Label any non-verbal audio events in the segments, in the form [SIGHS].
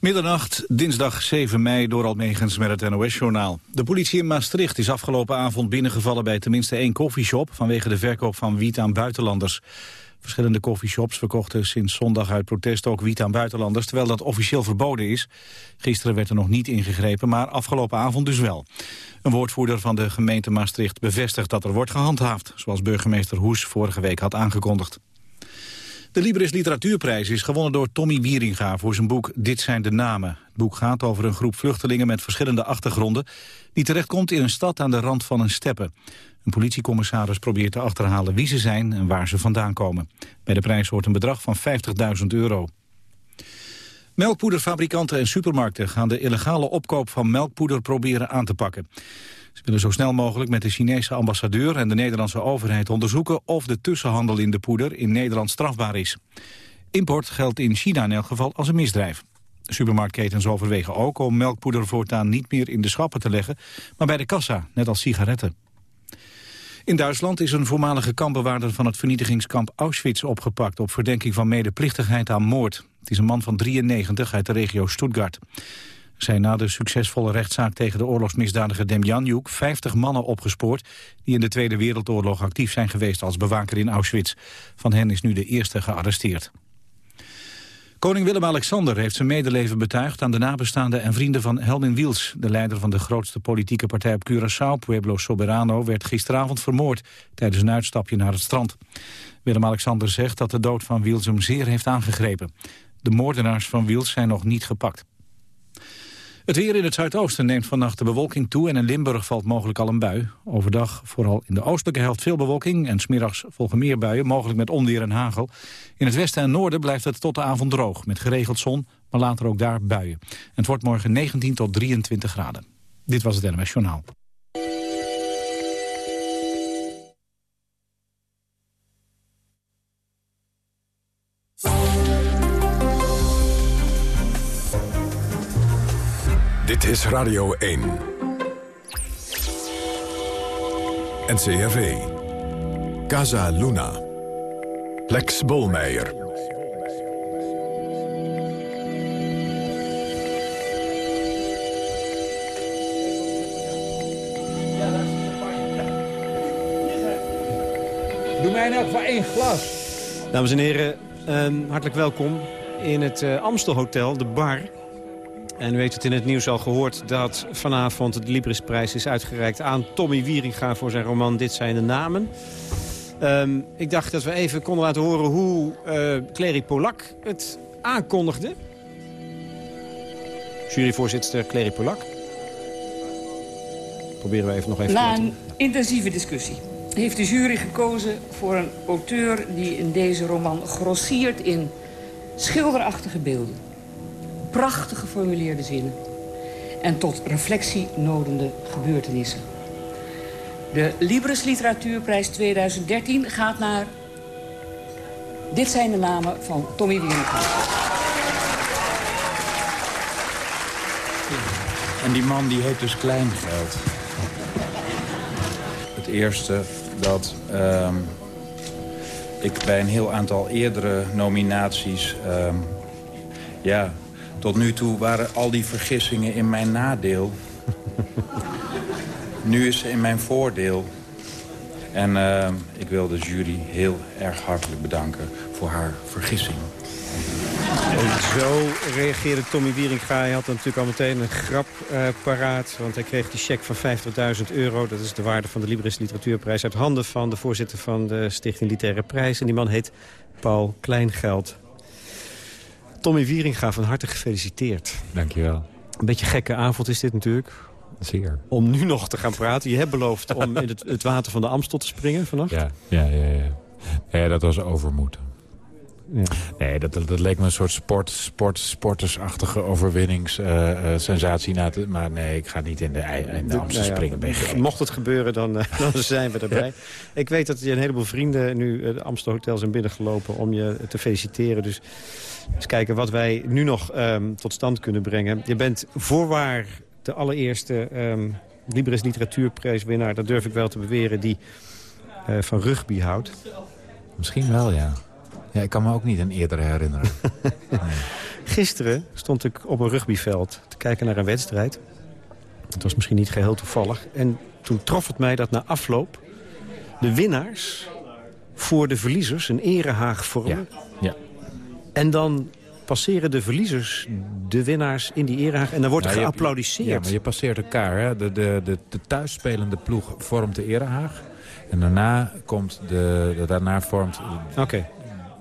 Middernacht, dinsdag 7 mei, door Almegens met het NOS-journaal. De politie in Maastricht is afgelopen avond binnengevallen bij tenminste één koffieshop... vanwege de verkoop van wiet aan buitenlanders. Verschillende koffieshops verkochten sinds zondag uit protest ook wiet aan buitenlanders... terwijl dat officieel verboden is. Gisteren werd er nog niet ingegrepen, maar afgelopen avond dus wel. Een woordvoerder van de gemeente Maastricht bevestigt dat er wordt gehandhaafd... zoals burgemeester Hoes vorige week had aangekondigd. De Libris Literatuurprijs is gewonnen door Tommy Wieringa voor zijn boek Dit zijn de namen. Het boek gaat over een groep vluchtelingen met verschillende achtergronden... die terechtkomt in een stad aan de rand van een steppe. Een politiecommissaris probeert te achterhalen wie ze zijn en waar ze vandaan komen. Bij de prijs hoort een bedrag van 50.000 euro. Melkpoederfabrikanten en supermarkten gaan de illegale opkoop van melkpoeder proberen aan te pakken. Ze willen zo snel mogelijk met de Chinese ambassadeur en de Nederlandse overheid onderzoeken of de tussenhandel in de poeder in Nederland strafbaar is. Import geldt in China in elk geval als een misdrijf. Supermarktketens overwegen ook om melkpoeder voortaan niet meer in de schappen te leggen, maar bij de kassa, net als sigaretten. In Duitsland is een voormalige kampbewaarder van het vernietigingskamp Auschwitz opgepakt op verdenking van medeplichtigheid aan moord. Het is een man van 93 uit de regio Stuttgart zijn na de succesvolle rechtszaak tegen de oorlogsmisdadiger Demjanjuk 50 mannen opgespoord die in de Tweede Wereldoorlog actief zijn geweest als bewaker in Auschwitz. Van hen is nu de eerste gearresteerd. Koning Willem-Alexander heeft zijn medeleven betuigd aan de nabestaanden en vrienden van Helmin Wiels. De leider van de grootste politieke partij op Curaçao, Pueblo Soberano, werd gisteravond vermoord tijdens een uitstapje naar het strand. Willem-Alexander zegt dat de dood van Wiels hem zeer heeft aangegrepen. De moordenaars van Wiels zijn nog niet gepakt. Het weer in het zuidoosten neemt vannacht de bewolking toe... en in Limburg valt mogelijk al een bui. Overdag vooral in de oostelijke helft veel bewolking... en smiddags volgen meer buien, mogelijk met onweer en hagel. In het westen en noorden blijft het tot de avond droog... met geregeld zon, maar later ook daar buien. En het wordt morgen 19 tot 23 graden. Dit was het NMS Journaal. Is Radio 1. NCRV. Casa Luna. Lex Bolmeijer. Doe mij nou voor één glas. Dames en heren, um, hartelijk welkom in het uh, Amstelhotel, de bar. En u heeft het in het nieuws al gehoord dat vanavond de Librisprijs is uitgereikt aan Tommy Wieringa voor zijn roman Dit zijn de namen. Um, ik dacht dat we even konden laten horen hoe uh, Clary Polak het aankondigde. Juryvoorzitter Clary Polak. Proberen we even nog even Na een intensieve discussie heeft de jury gekozen voor een auteur die in deze roman grossiert in schilderachtige beelden prachtig geformuleerde zinnen... en tot reflectie nodende gebeurtenissen. De Libris Literatuurprijs 2013 gaat naar... Dit zijn de namen van Tommy Wieringa. En die man die heet dus Kleingeld. Het eerste dat uh, ik bij een heel aantal eerdere nominaties... Uh, ja, tot nu toe waren al die vergissingen in mijn nadeel. [LAUGHS] nu is ze in mijn voordeel. En uh, ik wil de jury heel erg hartelijk bedanken voor haar vergissing. En zo reageerde Tommy Wieringa. Hij had natuurlijk al meteen een grap uh, paraat. Want hij kreeg die cheque van 50.000 euro. Dat is de waarde van de Libris Literatuurprijs. Uit handen van de voorzitter van de Stichting Literaire Prijs. En die man heet Paul Kleingeld. Tommy Wieringa, van harte gefeliciteerd. Dankjewel. Een beetje gekke avond is dit natuurlijk. Zeer. Om nu nog te gaan praten. Je hebt beloofd om in het, het water van de Amstel te springen vannacht. Ja, ja, ja. ja. ja dat was overmoed. Ja. Nee, dat, dat, leek me een soort sport, sport, sportersachtige overwinningssensatie. Uh, uh, maar nee, ik ga niet in de, in de Amstel nou ja, springen. [LAUGHS] Mocht het gebeuren, dan, uh, [LAUGHS] dan zijn we erbij. Ik weet dat je een heleboel vrienden nu de Amstel Hotel zijn binnengelopen om je te feliciteren. Dus eens kijken wat wij nu nog um, tot stand kunnen brengen. Je bent voorwaar de allereerste um, Libris Literatuurprijswinnaar, dat durf ik wel te beweren, die van rugby houdt. Misschien wel, ja. Ja, ik kan me ook niet een eerdere herinneren. [LAUGHS] nee. Gisteren stond ik op een rugbyveld te kijken naar een wedstrijd. Het was misschien niet geheel toevallig. En toen trof het mij dat na afloop de winnaars voor de verliezers een erehaag vormen. Ja, ja. En dan passeren de verliezers de winnaars in die erehaag. En dan wordt er Ja, maar je passeert elkaar. Hè? De, de, de, de thuisspelende ploeg vormt de erehaag. En daarna, komt de, de- daarna vormt... Oké.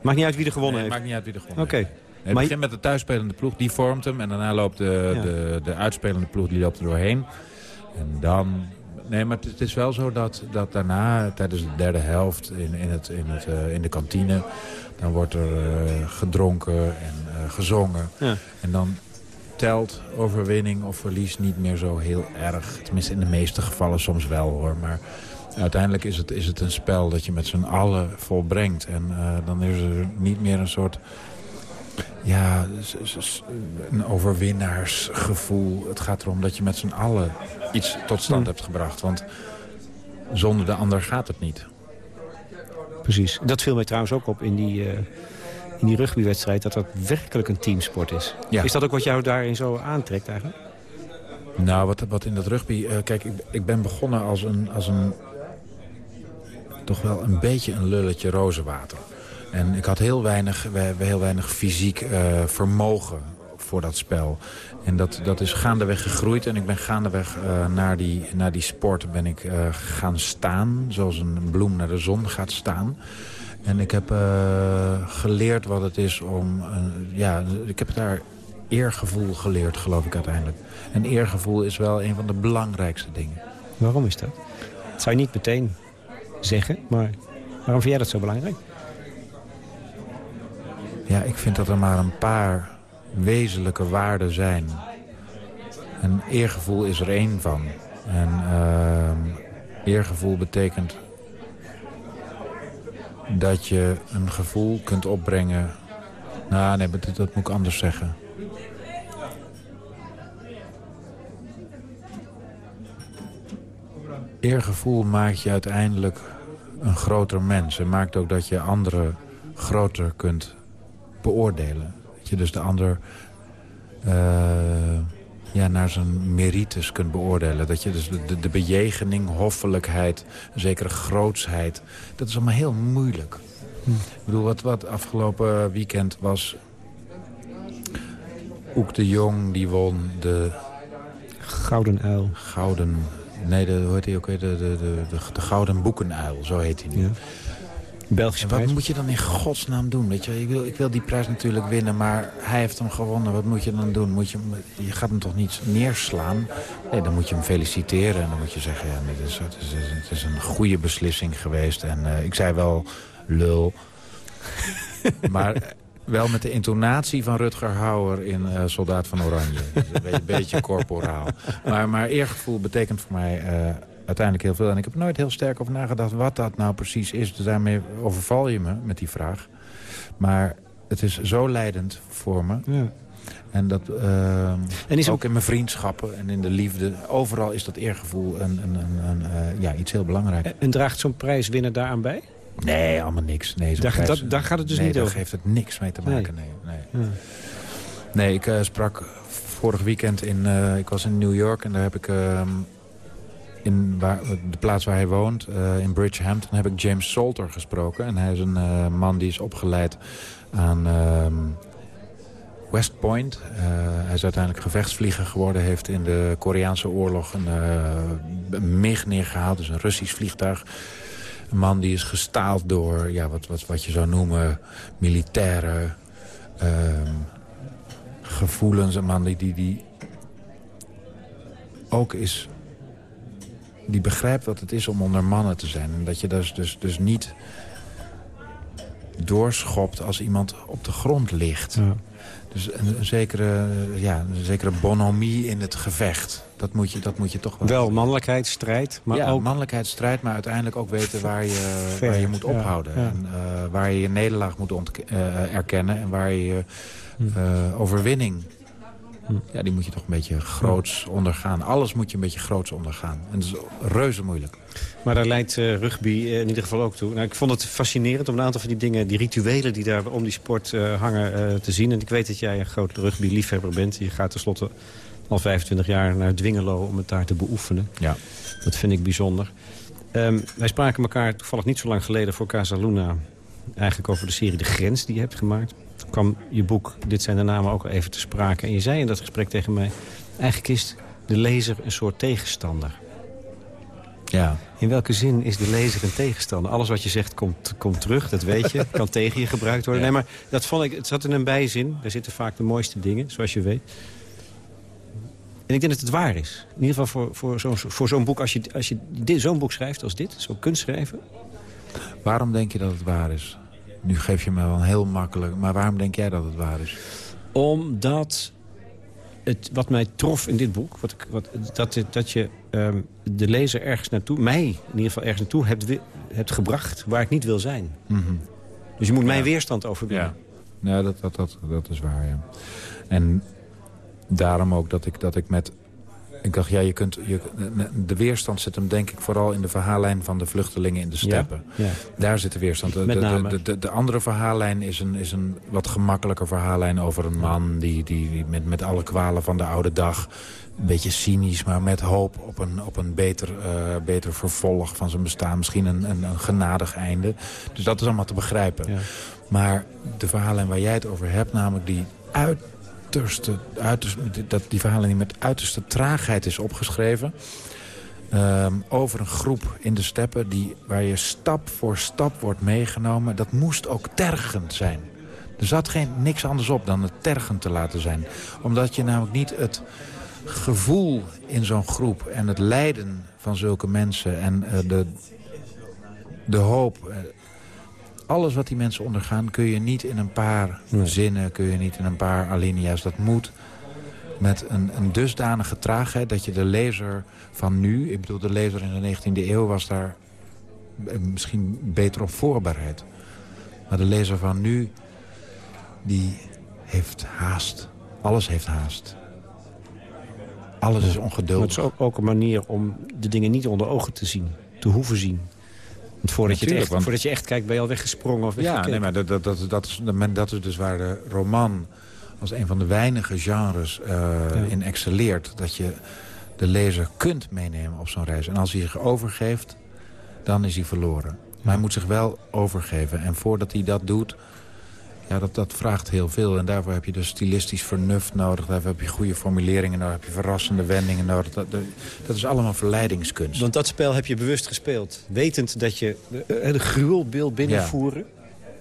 Maakt niet uit wie er gewonnen Nee, heeft. maakt niet uit wie er gewonnen Oké. Nee, Maar het begint met de thuisspelende ploeg, die vormt hem. En daarna loopt de, Ja. de, de uitspelende ploeg, die loopt er doorheen. En dan... Nee, maar het, het is wel zo dat, dat daarna, tijdens de derde helft in, in, het, in, het, eh, in de kantine... dan wordt er eh, gedronken en eh, gezongen. Ja. En dan telt overwinning of verlies niet meer zo heel erg. Tenminste, in de meeste gevallen soms wel, hoor. Maar uiteindelijk is het, is het een spel dat je met z'n allen volbrengt. En eh, dan is er niet meer een soort... Ja, een overwinnaarsgevoel. Het gaat erom dat je met z'n allen iets tot stand Hmm. hebt gebracht. Want zonder de ander gaat het niet. Precies. Dat viel mij trouwens ook op in die, eh, in die rugbywedstrijd... dat dat werkelijk een teamsport is. Ja. Is dat ook wat jou daarin zo aantrekt eigenlijk? Nou, wat, wat in dat rugby... eh, kijk, ik, ik ben begonnen als een, als een... toch wel een beetje een lulletje rozenwater. En ik had heel weinig, we- heel weinig fysiek eh, vermogen voor dat spel. En dat, dat is gaandeweg gegroeid. En ik ben gaandeweg eh, naar, die, naar die sport ben ik, eh, gaan staan. Zoals een bloem naar de zon gaat staan. En ik heb geleerd wat het is om... ja, ik heb daar eergevoel geleerd, geloof ik uiteindelijk. En eergevoel is wel een van de belangrijkste dingen. Waarom is dat? Dat zou je niet meteen zeggen, maar waarom vind jij dat zo belangrijk? Ja, ik vind dat er maar een paar wezenlijke waarden zijn. En eergevoel is er één van. En ehm, eergevoel betekent dat je een gevoel kunt opbrengen... Nou, nee, dat moet ik anders zeggen. Eergevoel maakt je uiteindelijk een groter mens. En maakt ook dat je anderen groter kunt beoordelen. Dat je dus de ander eh, ja, naar zijn merites kunt beoordelen. Dat je dus de, de, bejegening, hoffelijkheid, een zekere grootsheid... dat is allemaal heel moeilijk. Ik bedoel, wat, wat afgelopen weekend was... Oek de Jong, die won de Gouden uil. Gouden... Nee, de, hoe heet hij ook weer? De, de, de, de, de Gouden Boekenuil, zo heet hij nu. Ja. Belgische En wat prijs. moet je dan in godsnaam doen? Weet je? Ik, wil, ik wil die prijs natuurlijk winnen, maar hij heeft hem gewonnen. Wat moet je dan doen? Moet je, je gaat hem toch niet neerslaan? Nee, dan moet je hem feliciteren. En dan moet je zeggen, ja, dit is, het, is, het is een goede beslissing geweest. En eh, ik zei wel, lul. [LAUGHS] maar wel met de intonatie van Rutger Hauer in eh, Soldaat van Oranje. Dus [LAUGHS] een beetje, beetje corporaal. Maar, maar eergevoel betekent voor mij eh, uiteindelijk heel veel. En ik heb er nooit heel sterk over nagedacht wat dat nou precies is. Dus daarmee overval je me met die vraag. Maar het is zo leidend voor me. Ja. En dat eh, En is ook in mijn vriendschappen en in de liefde. Overal is dat eergevoel een, een, een, een, ja, iets heel belangrijks. En draagt zo'n prijswinner daaraan bij? Nee, allemaal niks. Nee, Daar- dat- daar gaat het dus nee, niet daar over. geeft het niks mee te maken. Nee, nee. Nee, ik eh, sprak vorig weekend in... eh, ik was in New York en daar heb ik... ehm, in waar, de plaats waar hij woont, eh, in Bridgehampton, heb ik James Salter gesproken. En hij is een man die is opgeleid aan ehm, West Point. Hij is uiteindelijk gevechtsvlieger geworden. Heeft in de Koreaanse oorlog een, een MiG neergehaald, dus een Russisch vliegtuig. Een man die is gestaald door ja, wat, wat, wat je zou noemen militaire ehm, gevoelens. Een man die, die, die ook is... die begrijpt wat het is om onder mannen te zijn. En dat je dus, dus, dus niet doorschopt als iemand op de grond ligt. Ja. Dus een, een zekere, ja, een zekere bonhomie in het gevecht. Dat moet je, dat moet je toch wel... Wel mannelijkheid, strijd, maar ja, ook... mannelijkheidsstrijd, maar uiteindelijk ook weten waar je, waar je moet ophouden. ja. En eh, waar je je nederlaag moet eh, erkennen en waar je je eh, overwinning Ja, die moet je toch een beetje groots ondergaan. Alles moet je een beetje groots ondergaan. En dat is reuze moeilijk. Maar daar leidt uh, rugby uh, in ieder geval ook toe. Nou, ik vond het fascinerend om een aantal van die dingen... die rituelen die daar om die sport uh, hangen te zien. En ik weet dat jij een groot rugby-liefhebber bent. Je gaat tenslotte al 25 jaar naar Dwingelo om het daar te beoefenen. Ja. Dat vind ik bijzonder. Um, wij spraken elkaar toevallig niet zo lang geleden voor Casa Luna... eigenlijk over de serie De Grens die je hebt gemaakt. Kwam je boek Dit zijn de namen ook al even te sprake. En je zei in dat gesprek tegen mij... eigenlijk is de lezer een soort tegenstander. Ja. In welke zin is de lezer een tegenstander? Alles wat je zegt komt, komt terug, dat weet je. [LAUGHS] kan tegen je gebruikt worden. Nee, maar dat vond ik, het zat in een bijzin. Daar zitten vaak de mooiste dingen, zoals je weet. En ik denk dat het waar is. In ieder geval voor, voor zo'n voor zo'n boek. Als je, als je zo'n boek schrijft als dit, zo'n kunst schrijven. Waarom denk je dat het waar is? Nu geef je me wel heel makkelijk... Maar waarom denk jij dat het waar is? Omdat het, wat mij trof in dit boek... Wat, wat, dat, dat je um, de lezer ergens naartoe... mij in ieder geval ergens naartoe hebt, hebt gebracht... waar ik niet wil zijn. Mm -hmm. Dus je moet ja. mijn weerstand overwinnen. Ja, ja dat, dat, dat, dat is waar, ja. En daarom ook dat ik, dat ik met... Ik dacht, ja, je kunt, je, de weerstand zit hem denk ik vooral in de verhaallijn van de vluchtelingen in de steppen. Ja, ja. Daar zit de weerstand. De, de, de, de, de, andere verhaallijn is een, is een wat gemakkelijker verhaallijn over een man... die, die, met, met alle kwalen van de oude dag een beetje cynisch, maar met hoop op een, op een beter, uh, beter vervolg van zijn bestaan. Misschien een, een, een genadig einde. Dus dat is allemaal te begrijpen. Ja. Maar de verhaallijn waar jij het over hebt, namelijk die uit uiterste, dat die verhalen die met uiterste traagheid is opgeschreven. Um, over een groep in de steppen die, waar je stap voor stap wordt meegenomen. Dat moest ook tergend zijn. Er zat geen, niks anders op dan het tergend te laten zijn. Omdat je namelijk niet het gevoel in zo'n groep en het lijden van zulke mensen... en uh, de, de hoop, uh, alles wat die mensen ondergaan kun je niet in een paar nee. zinnen, kun je niet in een paar alinea's. Dat moet met een, een dusdanige traagheid dat je de lezer van nu... ik bedoel, de lezer in de 19e eeuw was daar misschien beter op voorbereid. Maar de lezer van nu, die heeft haast. Alles heeft haast. Alles is ongeduldig. Maar het is ook, ook een manier om de dingen niet onder ogen te zien. Te hoeven zien. Want voordat, je, het echt, want... voordat je echt kijkt, ben je al weggesprongen of Ja, nee, maar dat, dat, dat, dat, is, dat is dus waar de roman als een van de weinige genres uh, ja. in excelleert. Dat je de lezer kunt meenemen op zo'n reis. En als hij zich overgeeft, dan is hij verloren. Maar hij moet zich wel overgeven. En voordat hij dat doet, ja, dat, dat vraagt heel veel. En daarvoor heb je dus stilistisch vernuft nodig. Daarvoor heb je goede formuleringen nodig. Heb je verrassende wendingen nodig. Dat, dat, is allemaal verleidingskunst. Want dat spel heb je bewust gespeeld. Wetend dat je het gruwelbeeld binnenvoeren. Ja.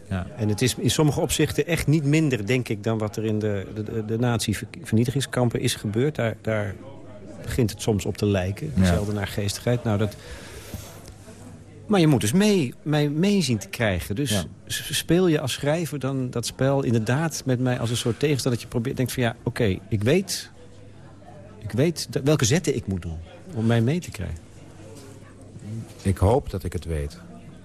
Ja. En het is in sommige opzichten echt niet minder, denk ik... dan wat er in de, de, de nazi-vernietigingskampen is gebeurd. Daar, daar begint het soms op te lijken. Dezelfde ja. naar geestigheid. Nou, dat... Maar je moet dus mee, mee, mee zien te krijgen. Dus ja. speel je als schrijver dan dat spel inderdaad met mij als een soort tegenstander... dat je probeert, denkt van ja, oké, okay, ik weet, ik weet dat, welke zetten ik moet doen om mij mee te krijgen. Ik hoop dat ik het weet.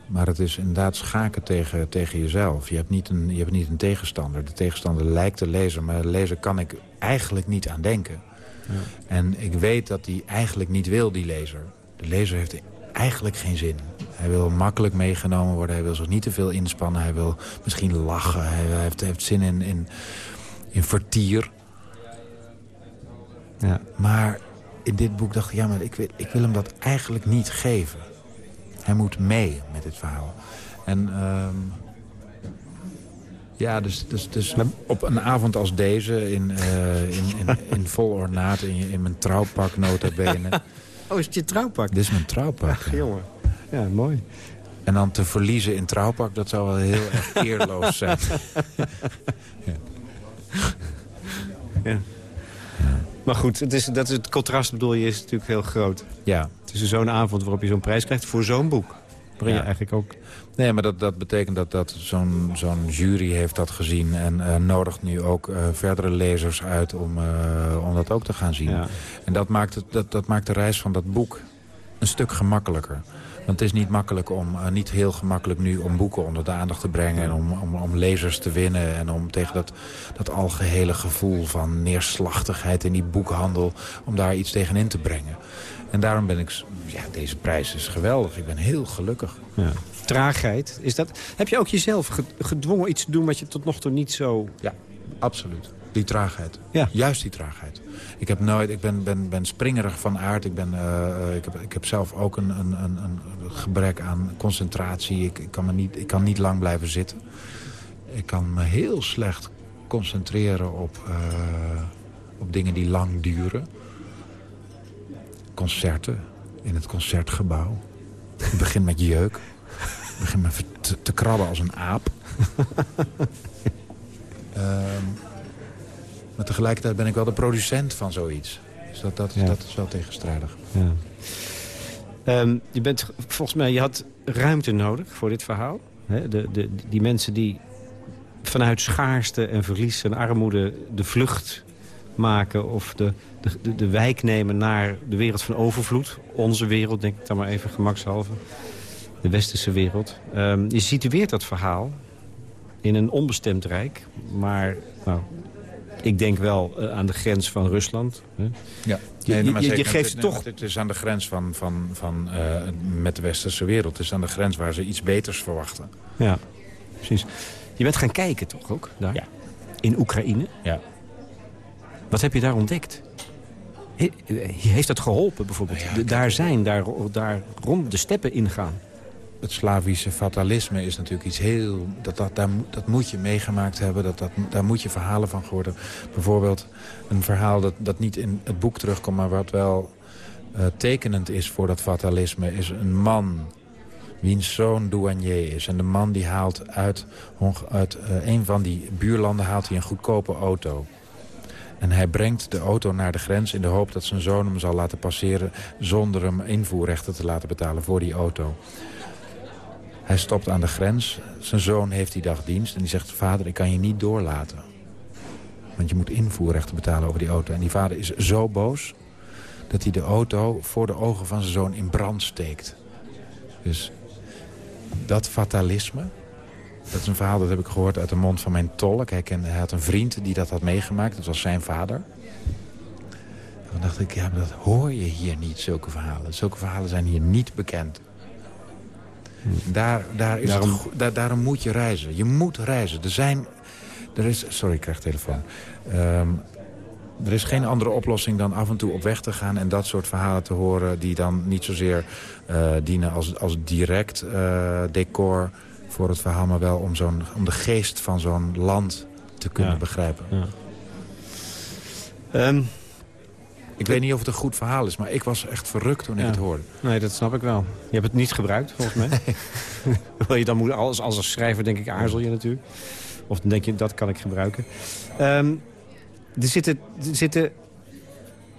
Maar het is inderdaad schaken tegen, tegen jezelf. Je hebt, niet een, je hebt niet een tegenstander. De tegenstander lijkt de lezer, maar de lezer kan ik eigenlijk niet aan denken. Ja. En ik weet dat hij eigenlijk niet wil, die lezer. De lezer heeft eigenlijk geen zin. Hij wil makkelijk meegenomen worden. Hij wil zich niet te veel inspannen. Hij wil misschien lachen. Hij heeft, heeft zin in, in, in vertier. Ja. Maar in dit boek dacht ik, ja, maar ik wil, ik wil hem dat eigenlijk niet geven. Hij moet mee met dit verhaal. En um, ja, dus, dus, dus op een avond als deze, in, uh, in, in, in, vol ornaat, in, in mijn trouwpak [LAUGHS] nota bene... Oh, is het je trouwpak? Dit is mijn trouwpak. Ach, jongen. Ja, mooi. En dan te verliezen in trouwpak, dat zou wel heel erg [LAUGHS] eerloos zijn. ja. ja. Maar goed, het, is, dat is het contrast bedoel je is natuurlijk heel groot. Ja. Tussen zo'n avond waarop je zo'n prijs krijgt voor zo'n boek. Waarin ja. je eigenlijk ook... Nee, maar dat, dat betekent dat, dat zo'n zo'n jury heeft dat gezien... en uh, nodigt nu ook uh, verdere lezers uit om, uh, om dat ook te gaan zien. Ja. En dat maakt, het, dat, dat maakt de reis van dat boek een stuk gemakkelijker. Want het is niet makkelijk om, uh, niet heel gemakkelijk nu om boeken onder de aandacht te brengen... en om, om, om lezers te winnen en om tegen dat, dat algehele gevoel van neerslachtigheid in die boekhandel... om daar iets tegen in te brengen. En daarom ben ik... Ja, deze prijs is geweldig. Ik ben heel gelukkig. Ja. Traagheid. Is dat, heb je ook jezelf gedwongen iets te doen wat je tot nog toe niet zo... Ja, absoluut. Die traagheid. Ja. Juist die traagheid. Ik, heb nooit, ik ben, ben, ben springerig van aard. Ik, ben, uh, ik, heb, ik heb zelf ook een, een, een, een gebrek aan concentratie. Ik, ik, kan me niet, ik kan niet lang blijven zitten. Ik kan me heel slecht concentreren op, uh, op dingen die lang duren. Concerten in het concertgebouw. Ik begin met jeuk. Ik begin me te, te krabben als een aap. um, [LAUGHS] maar tegelijkertijd ben ik wel de producent van zoiets. Dus dat, dat, ja. dat is wel tegenstrijdig. Ja. Um, je bent volgens mij, je had ruimte nodig voor dit verhaal. He, de, de, die mensen die vanuit schaarste en verlies en armoede de vlucht maken... of de, de, de, wijk nemen naar de wereld van overvloed. Onze wereld, denk ik dan maar even gemakshalve. De westerse wereld. Um, je situeert dat verhaal in een onbestemd rijk. Maar nou, ik denk wel uh, aan de grens van Rusland. Hè? Ja. Nee, je, maar je, je geeft het, toch... Het is aan de grens van, van, van, uh, met de westerse wereld. Het is aan de grens waar ze iets beters verwachten. Ja, precies. Je bent gaan kijken toch ook daar? Ja. In Oekraïne? Ja. Wat heb je daar ontdekt? He, heeft dat geholpen bijvoorbeeld? Ja, daar zijn, daar, daar rond de steppen ingaan het Slavische fatalisme is natuurlijk iets heel... Dat, dat, daar, dat moet je meegemaakt hebben, dat, dat, daar moet je verhalen van geworden. Bijvoorbeeld een verhaal dat, dat niet in het boek terugkomt... maar wat wel uh, tekenend is voor dat fatalisme... is een man wiens zoon douanier is. En de man die haalt uit, uit uh, een van die buurlanden haalt hij een goedkope auto. En hij brengt de auto naar de grens in de hoop dat zijn zoon hem zal laten passeren... zonder hem invoerrechten te laten betalen voor die auto. Hij stopt aan de grens. Zijn zoon heeft die dag dienst. En die zegt, vader, ik kan je niet doorlaten. Want je moet invoerrechten betalen over die auto. En die vader is zo boos dat hij de auto voor de ogen van zijn zoon in brand steekt. Dus dat fatalisme, dat is een verhaal dat heb ik gehoord uit de mond van mijn tolk. Hij, kende, had een vriend die dat had meegemaakt, dat was zijn vader. Dan dacht ik, ja, maar dat hoor je hier niet, zulke verhalen. Zulke verhalen zijn hier niet bekend. Daar, daar is daarom... Het, daar, daarom moet je reizen. Je moet reizen. Er zijn... Er is, sorry, ik krijg telefoon. Um, er is geen andere oplossing dan af en toe op weg te gaan... en dat soort verhalen te horen die dan niet zozeer uh, dienen als, als direct uh, decor voor het verhaal... maar wel om, zo'n om de geest van zo'n land te kunnen ja. begrijpen. Ja. Um, ik weet niet of het een goed verhaal is, maar ik was echt verrukt toen ik het hoorde. Nee, dat snap ik wel. Je hebt het niet gebruikt, volgens mij. Nee. [LAUGHS] je dan moet, als, als schrijver denk ik aarzel je natuurlijk. Of dan denk je, dat kan ik gebruiken. Um, er zitten... Er zitten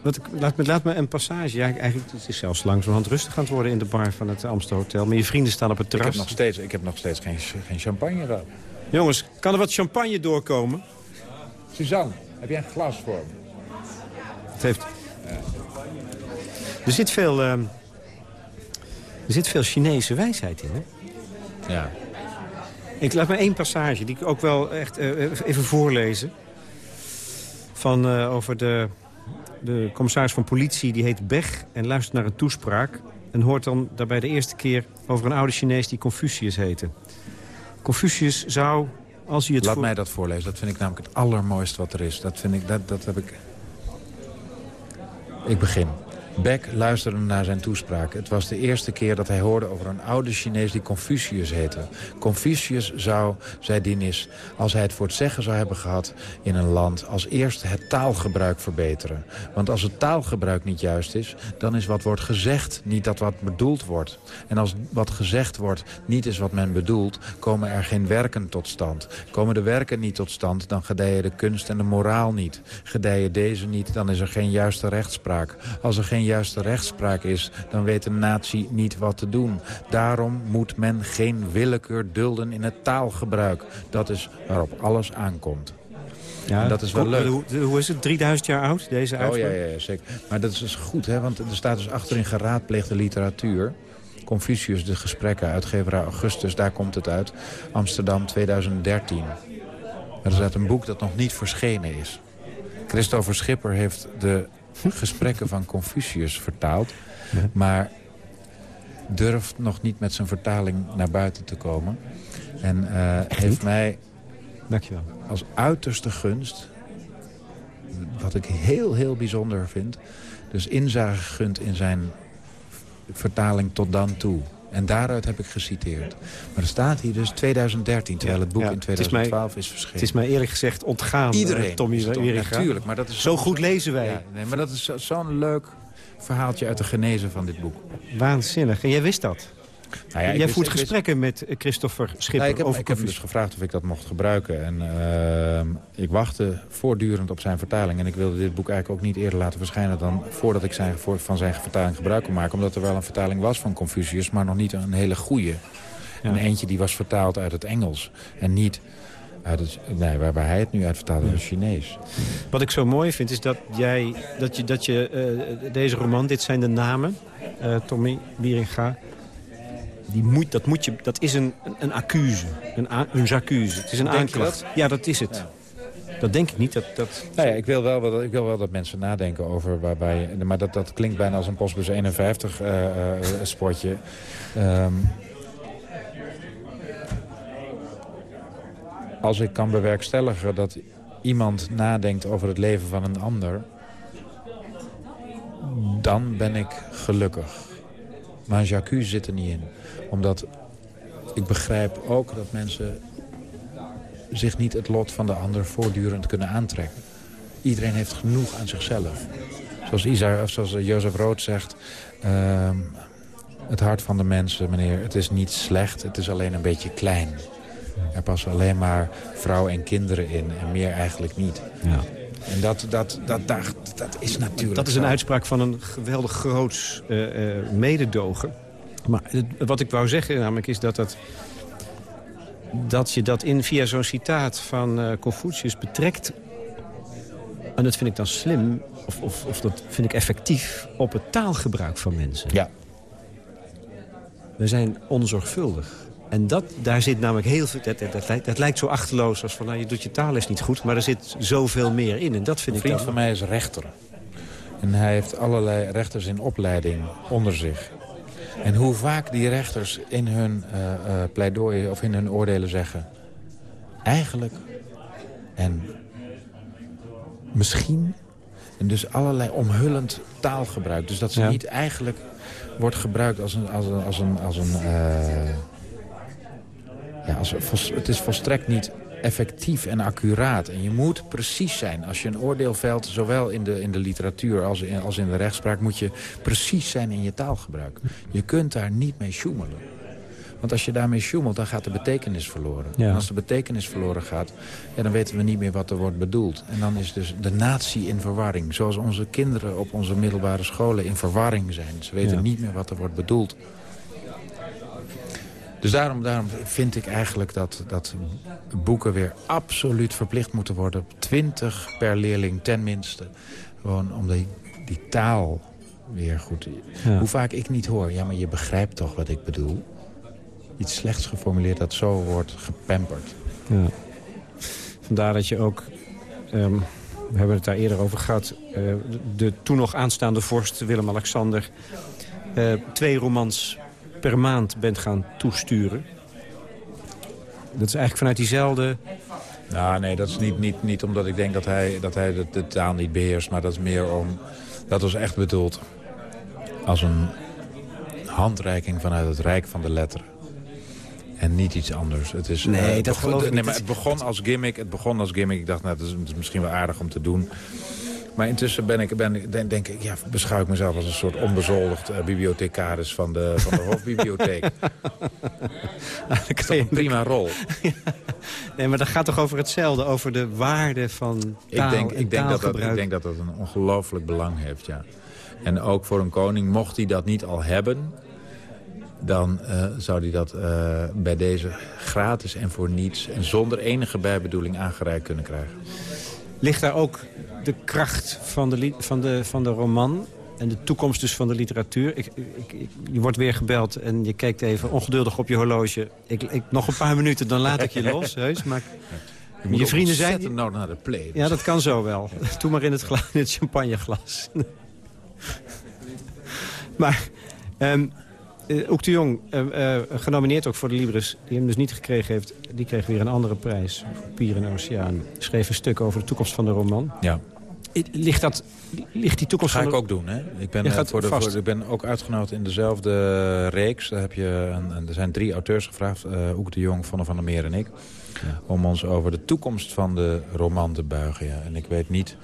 wat, laat, me, laat me een passage. Ja, eigenlijk het is zelfs langzamerhand rustig aan het worden in de bar van het Amstel Hotel. Maar je vrienden staan op het terras. Ik heb nog steeds, ik heb nog steeds geen, geen champagne gehad. Jongens, kan er wat champagne doorkomen? Suzanne, heb jij een glas voor me? Het heeft... Er zit veel, uh, er zit veel Chinese wijsheid in, hè? Ja. Ik laat me één passage, die ik ook wel echt uh, even voorlezen. Van, uh, over de, de commissaris van politie, die heet Beg... en luistert naar een toespraak... en hoort dan daarbij de eerste keer over een oude Chinees die Confucius heette. Confucius zou, als hij het... Laat voor... mij dat voorlezen, dat vind ik namelijk het allermooiste wat er is. Dat vind ik, dat, dat heb ik... Ik begin. Beck luisterde naar zijn toespraak. Het was de eerste keer dat hij hoorde over een oude Chinees die Confucius heette. Confucius zou, zei Dinis, als hij het voor het zeggen zou hebben gehad in een land... als eerste het taalgebruik verbeteren. Want als het taalgebruik niet juist is, dan is wat wordt gezegd niet dat wat bedoeld wordt. En als wat gezegd wordt niet is wat men bedoelt, komen er geen werken tot stand. Komen de werken niet tot stand, dan gedijen de kunst en de moraal niet. Gedijen deze niet, dan is er geen juiste rechtspraak. Als er geen juiste rechtspraak is, dan weet een natie niet wat te doen. Daarom moet men geen willekeur dulden in het taalgebruik. Dat is waarop alles aankomt. Ja, en dat is wel leuk. Hoe, hoe, is het? 3000 jaar oud, deze uitspraak? Oh ja, ja, ja, zeker. Maar dat is dus goed, hè? want er staat dus achterin geraadpleegde literatuur. Confucius, de gesprekken, uitgeverij Augustus, daar komt het uit. Amsterdam 2013. Er staat een boek dat nog niet verschenen is. Christopher Schipper heeft de gesprekken van Confucius vertaald. Maar durft nog niet met zijn vertaling naar buiten te komen. En uh, heeft mij Dankjewel. als uiterste gunst, wat ik heel, heel bijzonder vind... dus inzage gegund in zijn vertaling tot dan toe. En daaruit heb ik geciteerd. Maar er staat hier dus 2013, terwijl het boek Ja, in het is 2012 mij- is, verschenen. Het is mij eerlijk gezegd ontgaan, Iedereen. eh, Tommy Wieringa. Natuurlijk, maar dat is Zo goed lezen wij. Ja, nee, maar dat is zo- zo'n leuk verhaaltje uit de genezen van dit boek. Waanzinnig. En jij wist dat? Nou ja, jij voert wist- gesprekken met eh, Christopher Schipper Nou, ik heb, over ik heb hem dus Confucius. gevraagd of ik dat mocht gebruiken. En ehm, ik wachtte voortdurend op zijn vertaling. En ik wilde dit boek eigenlijk ook niet eerder laten verschijnen... dan voordat ik zijn, voor, van zijn vertaling gebruik kon maken. Omdat er wel een vertaling was van Confucius... maar nog niet een hele goede. En eentje die was vertaald uit het Engels. En niet uit het, nee, waar, waar hij het nu uit vertaalde, uit het Chinees. Wat ik zo mooi vind is dat jij, dat je, dat je eh, deze roman, dit zijn de namen, eh, Tommy Wieringa. Die moet, dat, moet je, dat is een, een, accuse, een, een j'accuse. Het is een Denk aanklacht. dat? Ja, dat is het. Dat denk ik niet. Dat, dat... Nou ja, ik wil wel, dat- ik wil wel dat mensen nadenken over waarbij... Maar dat, dat klinkt bijna als een Postbus 51 eh, eh, sportje. Als ik kan bewerkstelligen dat iemand nadenkt over het leven van een ander... dan ben ik gelukkig. Maar een j'accuse zit er niet in. Omdat ik begrijp ook dat mensen zich niet het lot van de ander voortdurend kunnen aantrekken. Iedereen heeft genoeg aan zichzelf. Zoals, Isa, zoals eh, Jozef Rood zegt... ehm, het hart van de mensen, meneer, het is niet slecht. Het is alleen een beetje klein. Er passen alleen maar vrouwen en kinderen in en meer eigenlijk niet. Ja. En dat, dat, dat, dat, dat is natuurlijk Dat is een uitspraak van een geweldig groots eh, eh, mededogen. Maar het- wat ik wou zeggen namelijk is dat, dat, dat je dat in via zo'n citaat van eh, Confucius betrekt... en dat vind ik dan slim, of, of, of dat vind ik effectief... op het taalgebruik van mensen. Ja, We zijn onzorgvuldig. En dat, daar zit namelijk heel veel... Dat, dat, dat, lijkt, dat lijkt zo achterloos als van... Nou, je doet je taalles niet goed, maar er zit zoveel meer in. En dat vind Een ik vriend dan... van mij is rechter. En hij heeft allerlei rechters in opleiding onder zich. En hoe vaak die rechters in hun eh, pleidooien of in hun oordelen zeggen... eigenlijk en misschien... En dus allerlei omhullend taalgebruik. Dus dat ze Ja. niet eigenlijk wordt gebruikt als een... Als een, als een, als een eh, ja, als, het is volstrekt niet effectief en accuraat. En je moet precies zijn. Als je een oordeel velt, zowel in de, in de literatuur als in, als in de rechtspraak... moet je precies zijn in je taalgebruik. Je kunt daar niet mee sjoemelen. Want als je daarmee sjoemelt, dan gaat de betekenis verloren. Ja. En als de betekenis verloren gaat, ja, dan weten we niet meer wat er wordt bedoeld. En dan is dus de natie in verwarring. Zoals onze kinderen op onze middelbare scholen in verwarring zijn. Ze weten Ja. niet meer wat er wordt bedoeld. Dus daarom, daarom vind ik eigenlijk dat, dat boeken weer absoluut verplicht moeten worden. 20 per leerling tenminste. Gewoon om die, die taal weer goed... Ja. Hoe vaak ik niet hoor, ja, maar je begrijpt toch wat ik bedoel? Iets slechts geformuleerd dat zo wordt gepamperd. Ja. Vandaar dat je ook, ehm, we hebben het daar eerder over gehad... eh, de toen nog aanstaande vorst Willem-Alexander... eh, twee romans per maand bent gaan toesturen. Dat is eigenlijk vanuit diezelfde... Nou, nee, dat is niet, niet, niet omdat ik denk dat hij, dat hij de, de taal niet beheerst. Maar dat is meer om... Dat was echt bedoeld als een handreiking vanuit het rijk van de letteren. En niet iets anders. Het is, Nee, eh, dat begon- geloof ik nee, maar het begon als gimmick. Het begon als gimmick. Ik dacht, nou, dat is, dat is misschien wel aardig om te doen. Maar intussen ben ik, ben, denk, denk ik, ja, beschouw ik mezelf als een soort onbezoldigd eh, bibliothecaris van de, van de Hofbibliotheek. [LAUGHS] Dat is toch een prima rol. [LAUGHS] Nee, maar dat gaat toch over hetzelfde, over de waarde van taal Ik denk, en ik, denk dat dat, ik denk dat dat een ongelooflijk belang heeft, ja. En ook voor een koning, mocht hij dat niet al hebben... dan eh, zou hij dat eh, bij deze gratis en voor niets... en zonder enige bijbedoeling aangereikt kunnen krijgen. Ligt daar ook de kracht van de, van de, van de roman en de toekomst dus van de literatuur. Ik, ik, ik, je wordt weer gebeld en je kijkt even ongeduldig op je horloge. Ik, ik, nog een paar minuten, dan laat ik je los, [LAUGHS] heus. Maar Je, je vrienden zijn... nou naar de play. Ja, dat kan zo wel. [LAUGHS] Doe maar in het, in het champagneglas. [LAUGHS] maar um, uh, Oek de Jong, uh, uh, genomineerd ook voor de Libris... die hem dus niet gekregen heeft, die kreeg weer een andere prijs. Voor Pier en Oceaan. Schreef een stuk over de toekomst van de roman. Ja. Ligt, dat, ligt die toekomst ga van de... ik ook doen. Hè? Ik, ben, voor de, voor, ik ben ook uitgenodigd in dezelfde reeks. Daar heb je een, een- er zijn drie auteurs gevraagd. uh, Oek de Jong, Vonne van der Meer en ik. Om ons over de toekomst van de roman te buigen. Ja. En ik weet niet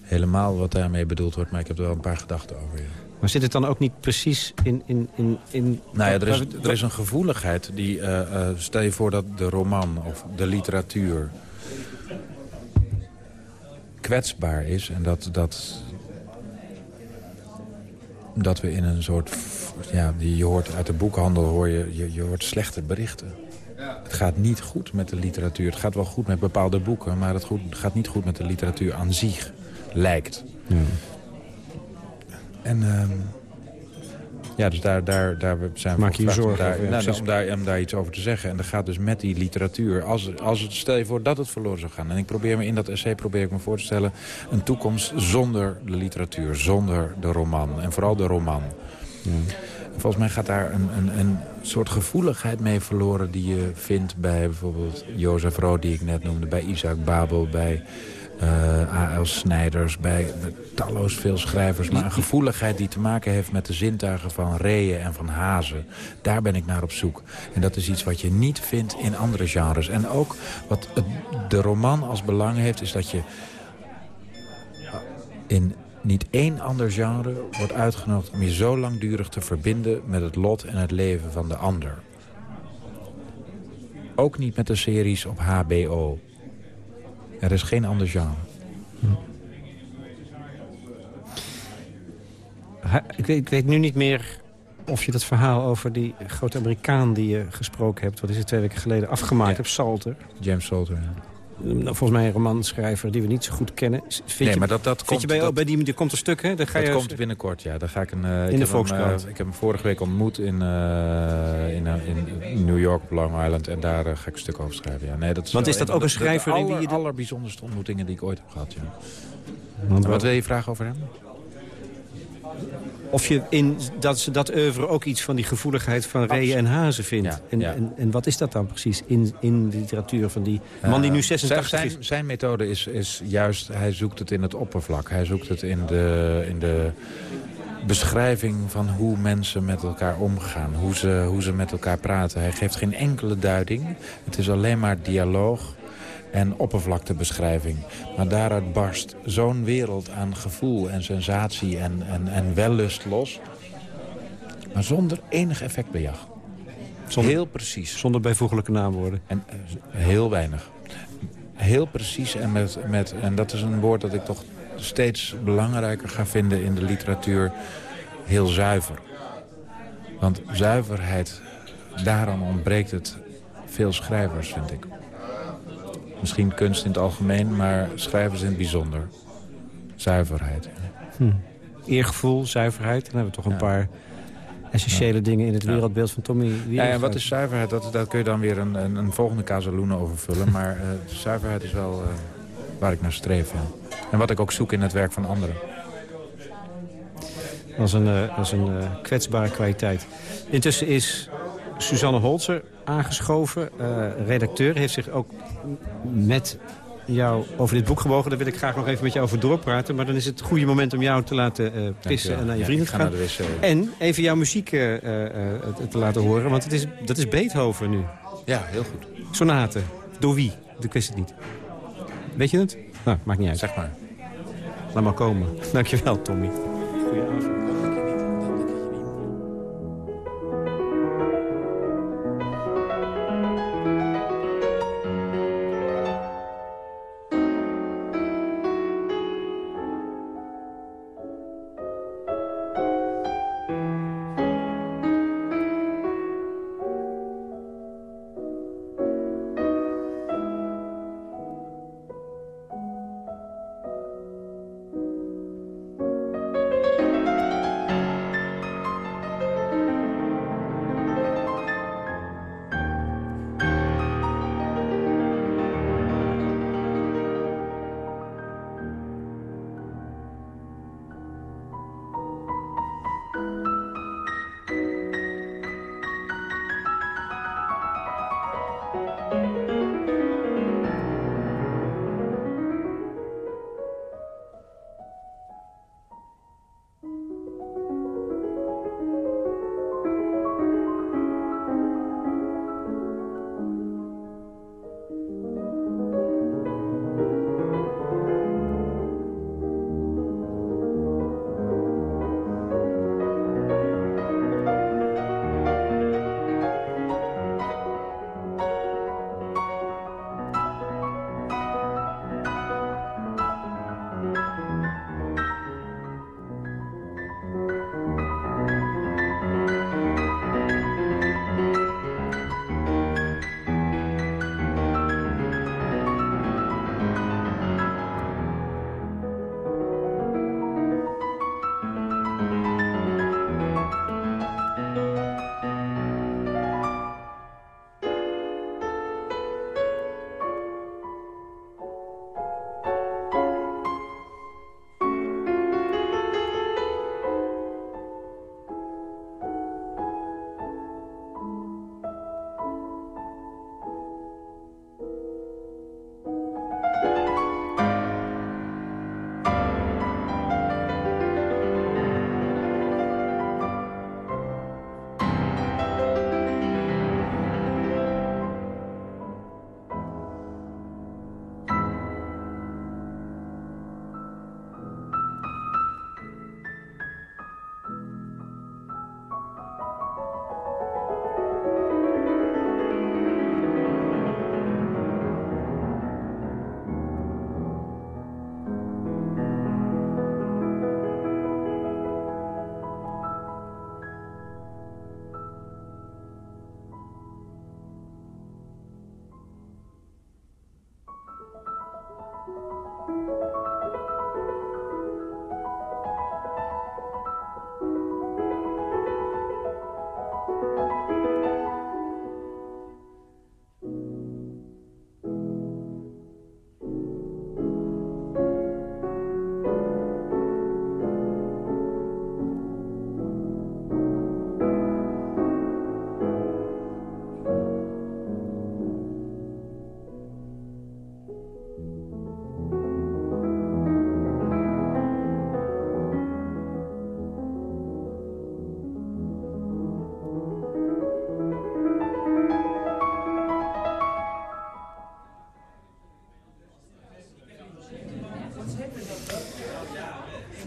helemaal wat daarmee bedoeld wordt. Maar ik heb er wel een paar gedachten over. Ja. Maar zit het dan ook niet precies in... in, in, in Nou ja, er is, er is een gevoeligheid die... Uh, uh, stel je voor dat de roman of de literatuur kwetsbaar is. En dat, dat, dat we in een soort... Ja, je hoort uit de boekhandel hoor je, je, je hoort slechte berichten. Het gaat niet goed met de literatuur. Het gaat wel goed met bepaalde boeken, maar het goed, gaat niet goed met de literatuur aan zich, lijkt. Ja. En uh, ja, dus daar, daar, daar zijn we Maak je je zorgen om daar, over, nou, precies. om, daar, om daar iets over te zeggen. En dat gaat dus met die literatuur. Als, als het, stel je voor dat het verloren zou gaan. En ik probeer me in dat essay probeer ik me voor te stellen... een toekomst zonder de literatuur, zonder de roman. En vooral de roman. Ja. Volgens mij gaat daar een, een, een soort gevoeligheid mee verloren... die je vindt bij bijvoorbeeld Jozef Rood, die ik net noemde... bij Isaac Babel, bij uh, A.L. Snijders... bij talloos veel schrijvers. Maar een gevoeligheid die te maken heeft met de zintuigen van reeën en van hazen. Daar ben ik naar op zoek. En dat is iets wat je niet vindt in andere genres. En ook wat de roman als belang heeft... is dat je in niet één ander genre wordt uitgenodigd om je zo langdurig te verbinden met het lot en het leven van de ander. Ook niet met de series op HBO. Er is geen ander genre. Ik weet, ik weet nu niet meer of je dat verhaal over die grote Amerikaan die je gesproken hebt... wat is het twee weken geleden afgemaakt Ja. hebt, Salter. James Salter. Ja. Nou, Volgens mij een romanschrijver die we niet zo goed kennen. Vind Nee, je, maar dat, dat vind komt, je bij, dat, bij die, er komt een stuk, hè? Daar ga dat je, komt binnenkort, ja. Daar ga ik een, uh, ik de heb hem, Volkskrant. ik heb hem vorige week ontmoet in, uh, in, in, New York op Long Island. En daar ga ik een stuk over schrijven. Ja. Nee, dat is Want is dat ook een schrijver de, in de aller. De... allerbijzonderste ontmoetingen die ik ooit heb gehad, ja. Want Wat wil je vragen over hem? Of je in dat, dat oeuvre ook iets van die gevoeligheid van reeën en hazen vindt. Ja, en, ja. En, en wat is dat dan precies in, in de literatuur van die man die nu 86 zijn, is? zijn, zijn methode is, is juist, hij zoekt het in het oppervlak. Hij zoekt het in de, in de beschrijving van hoe mensen met elkaar omgaan. Hoe ze, hoe ze met elkaar praten. Hij geeft geen enkele duiding. Het is alleen maar dialoog en oppervlaktebeschrijving. Maar daaruit barst zo'n wereld aan gevoel en sensatie en, en, en wellust los. Maar zonder enig effectbejag. Zonder, heel precies. Zonder bijvoeglijke naamwoorden. En uh, heel weinig. Heel precies en, met, met, en dat is een woord dat ik toch steeds belangrijker ga vinden in de literatuur. Heel zuiver. Want zuiverheid, daarom ontbreekt het veel schrijvers, vind ik. Misschien kunst in het algemeen, maar schrijvers in het bijzonder. Zuiverheid. Hm. Eergevoel, zuiverheid. Dan hebben we toch een ja. paar essentiële ja. dingen in het wereldbeeld van Tommy Ja, en wat is zuiverheid? Dat, dat kun je dan weer een, een, een volgende Casaluna over vullen. [LAUGHS] Maar uh, zuiverheid is wel uh, waar ik naar streef. Ja. En wat ik ook zoek in het werk van anderen. Dat is een, uh, dat is een kwetsbare kwaliteit. Intussen is Suzanne Holzer aangeschoven. Uh, redacteur heeft zich ook met jou over dit boek gebogen. Daar wil ik graag nog even met jou over doorpraten. Maar dan is het het goede moment om jou te laten uh, pissen en naar je ja, vrienden te gaan. En even jouw muziek uh, te laten horen. Want het is, dat is Beethoven nu. Ja, heel goed. Sonate. Door wie? Ik wist het niet. Weet je het? Nou, maakt niet uit. Zeg maar. Laat maar komen. Dankjewel, Tommy. Goedenavond.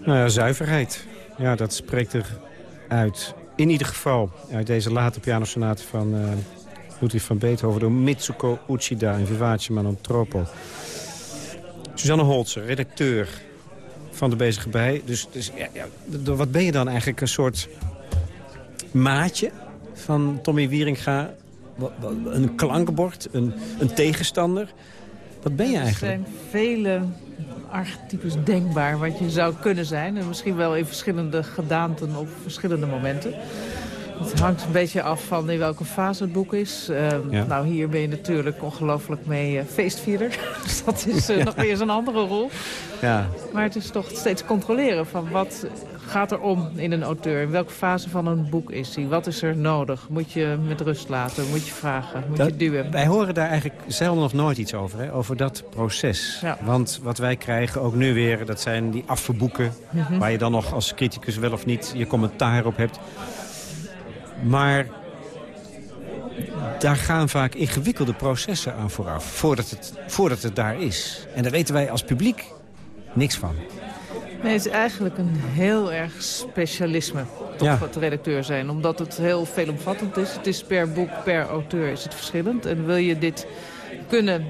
Nou ja, zuiverheid. Ja, dat spreekt er uit. In ieder geval uit deze late pianosonate van uh, Ludwig van Beethoven... door Mitsuko Uchida in Vivace ma non troppo. Suzanne Holzer, redacteur van de Bezige Bij. Dus, dus ja, ja, wat ben je dan eigenlijk? Een soort maatje van Tommy Wieringa? Een klankbord? Een, een tegenstander? Wat ben je eigenlijk? Er zijn vele archetypes denkbaar wat je zou kunnen zijn. En misschien wel in verschillende gedaanten op verschillende momenten. Het hangt een beetje af van in welke fase het boek is. Uh, Nou, hier ben je natuurlijk ongelooflijk mee uh, feestvierder. [LAUGHS] dus dat is uh, nog weer een andere rol. Ja. Maar het is toch steeds controleren van wat gaat er om in een auteur? In welke fase van een boek is hij? Wat is er nodig? Moet je met rust laten? Moet je vragen? Moet je duwen? Wij horen daar eigenlijk zelden of nooit iets over, hè? over dat proces. Ja. Want wat wij krijgen, ook nu weer, dat zijn die afverboeken... Mm -hmm. waar je dan nog als criticus wel of niet je commentaar op hebt. Maar daar gaan vaak ingewikkelde processen aan vooraf, voordat het, voordat het daar is. En daar weten wij als publiek niks van. Nee, het is eigenlijk een heel erg specialisme, toch, ja. wat redacteur zijn. Omdat het heel veelomvattend is. Het is per boek, per auteur is het verschillend. En wil je dit kunnen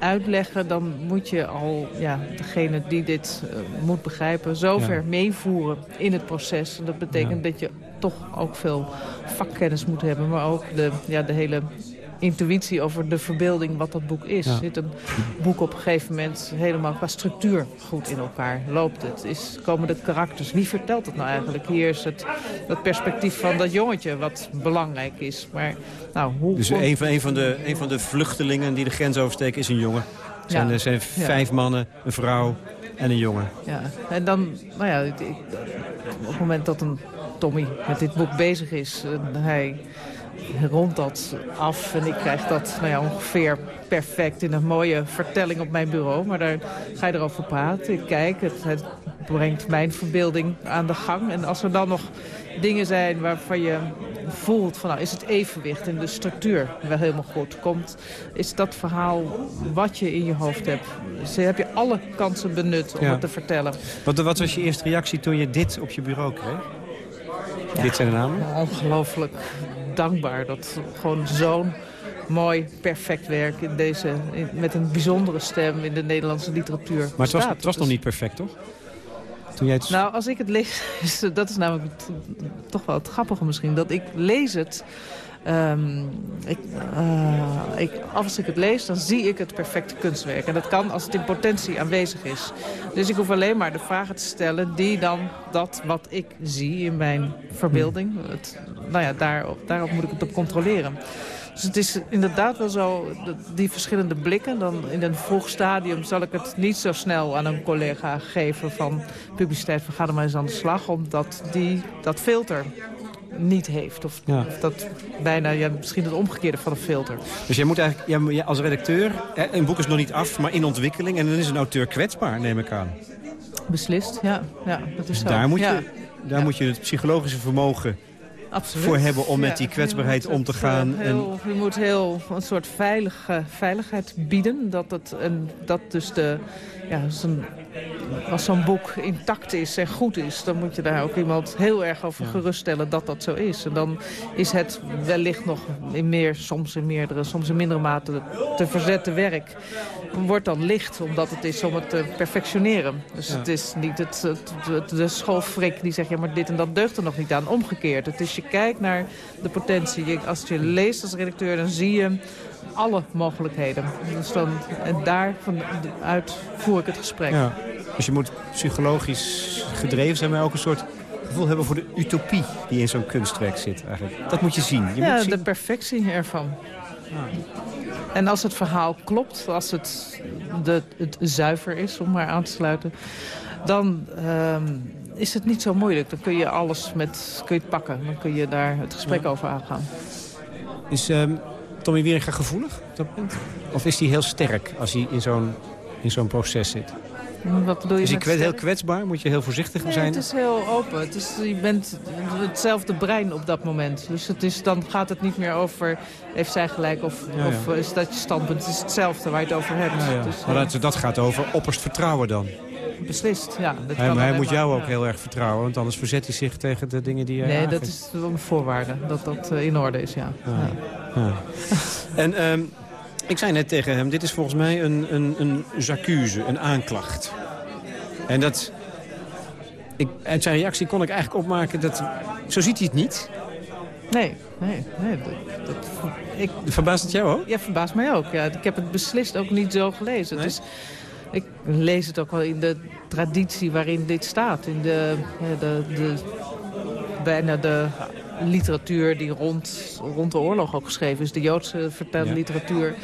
uitleggen, dan moet je al ja, degene die dit uh, moet begrijpen... zover ja. meevoeren in het proces. En dat betekent ja. dat je toch ook veel vakkennis moet hebben... maar ook de, ja, de hele intuïtie over de verbeelding wat dat boek is. Ja. Zit een boek op een gegeven moment helemaal qua structuur goed in elkaar? Loopt het? Is, komen de karakters? Wie vertelt het nou eigenlijk? Hier is het, het perspectief van dat jongetje wat belangrijk is. Maar, nou, hoe dus een van, een, van de, een van de vluchtelingen die de grens oversteken is een jongen? Er zijn, ja. er zijn vijf ja. mannen, een vrouw en een jongen. Ja, en dan, nou ja, op het moment dat een Tommy met dit boek bezig is... Uh, hij rond dat af en ik krijg dat nou ja, ongeveer perfect in een mooie vertelling op mijn bureau. Maar daar ga je erover praten. Ik kijk, het, het brengt mijn verbeelding aan de gang. En als er dan nog dingen zijn waarvan je voelt van nou, is het evenwicht in de structuur wel helemaal goed komt, is dat verhaal wat je in je hoofd hebt. Dus heb je alle kansen benut om ja. het te vertellen. Wat, wat was je eerste reactie toen je dit op je bureau kreeg? Ja, dit zijn de namen? Ongelooflijk dankbaar dat gewoon zo'n mooi, perfect werk in deze, in, met een bijzondere stem in de Nederlandse literatuur Maar het was, het was nog niet perfect, toch? Toen jij het... Nou, als ik het lees, [LAUGHS] dat is namelijk toch wel het grappige misschien, dat ik lees het... Um, ik, uh, ik, als ik het lees, dan zie ik het perfecte kunstwerk. En dat kan als het in potentie aanwezig is. Dus ik hoef alleen maar de vragen te stellen die dan dat wat ik zie in mijn verbeelding... Het, nou ja, daarop, daarop moet ik het op controleren. Dus het is inderdaad wel zo, die verschillende blikken. Dan in een vroeg stadium zal ik het niet zo snel aan een collega geven van publiciteit van ga er maar eens aan de slag. Omdat die dat filter niet heeft. Of, ja. of, dat bijna ja, misschien het omgekeerde van een filter. Dus jij moet eigenlijk jij, als redacteur, een boek is nog niet af, maar in ontwikkeling. En dan is een auteur kwetsbaar, neem ik aan. Beslist, ja. ja dat is zo. daar, moet je, ja. daar moet je het psychologische vermogen Absoluut. voor hebben om met die kwetsbaarheid om te gaan. Heel, en... Je moet heel een soort veilige, veiligheid bieden. Dat, het, en dat dus de, ja, zo'n als zo'n boek intact is en goed is... dan moet je daar ook iemand heel erg over ja. geruststellen dat dat zo is. En dan is het wellicht nog in meer, soms in meerdere, soms in mindere mate... te verzetten werk wordt dan licht, omdat het is om het te perfectioneren. Dus ja. het is niet het, het, het, de schoolfrik die zegt... ja, maar dit en dat deugt er nog niet aan. Omgekeerd. Het is je kijkt naar de potentie. Als je leest als redacteur, dan zie je alle mogelijkheden. Dus dan, en daaruit voer ik het gesprek. Ja. Dus je moet psychologisch gedreven zijn, maar ook een soort gevoel hebben voor de utopie die in zo'n kunstwerk zit. Eigenlijk. Dat moet je zien. Je ja, moet zien... de perfectie ervan. Ah. En als het verhaal klopt, als het, de, het zuiver is, om maar aan te sluiten... dan um, is het niet zo moeilijk. Dan kun je alles met, kun je het pakken. Dan kun je daar het gesprek ja. over aangaan. Is um, Tommy Wieringa gevoelig op dat punt? Of is hij heel sterk als hij in zo'n zo'n proces zit? Wat bedoel je is hij kwets, heel kwetsbaar? Moet je heel voorzichtig nee, zijn? het is heel open. Het is, je bent hetzelfde brein op dat moment. Dus het is, dan gaat het niet meer over... heeft zij gelijk of, ja, ja. of is dat je standpunt? Het is hetzelfde waar je het over hebt. Ja, dus, maar dat, dat gaat over opperst vertrouwen dan? Beslist. Ja, dat hij, kan maar hij moet jou ook ja. heel erg vertrouwen. Want anders verzet hij zich tegen de dingen die jij Nee, dat is wel een voorwaarde. Dat dat eh, in orde is, ja. ja. Ja. [LAUGHS] En ehm, ik zei net tegen hem, dit is volgens mij een, een, een accuse, een aanklacht. En dat... Ik, uit zijn reactie kon ik eigenlijk opmaken dat... Zo ziet hij het niet. Nee, nee, nee. Dat, dat, ik, Verbaast het jou ook? ja, verbaast mij ook. Ja. Ik heb het beslist ook niet zo gelezen. Nee? Dus ik lees het ook wel in de traditie waarin dit staat. In de, de, de, bijna de literatuur die rond, rond de oorlog ook geschreven is. De Joodse vertelliteratuur.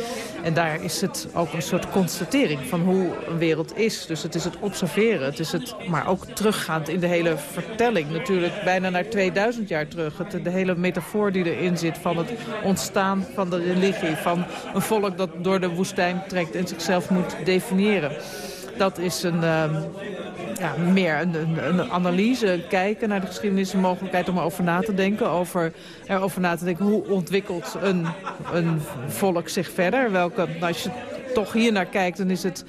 En daar is het ook een soort constatering van hoe een wereld is. Dus het is het observeren. Het is het, maar ook teruggaand in de hele vertelling. Natuurlijk bijna naar 2000 jaar terug. Het, de hele metafoor die erin zit van het ontstaan van de religie. Van een volk dat door de woestijn trekt en zichzelf moet definiëren. Dat is een, ehm, ja, meer een, een, analyse, kijken naar de geschiedenis, een mogelijkheid om erover na te denken. Over, erover na te denken hoe ontwikkelt een, een volk zich verder. Welke, als je toch hier naar kijkt, dan is het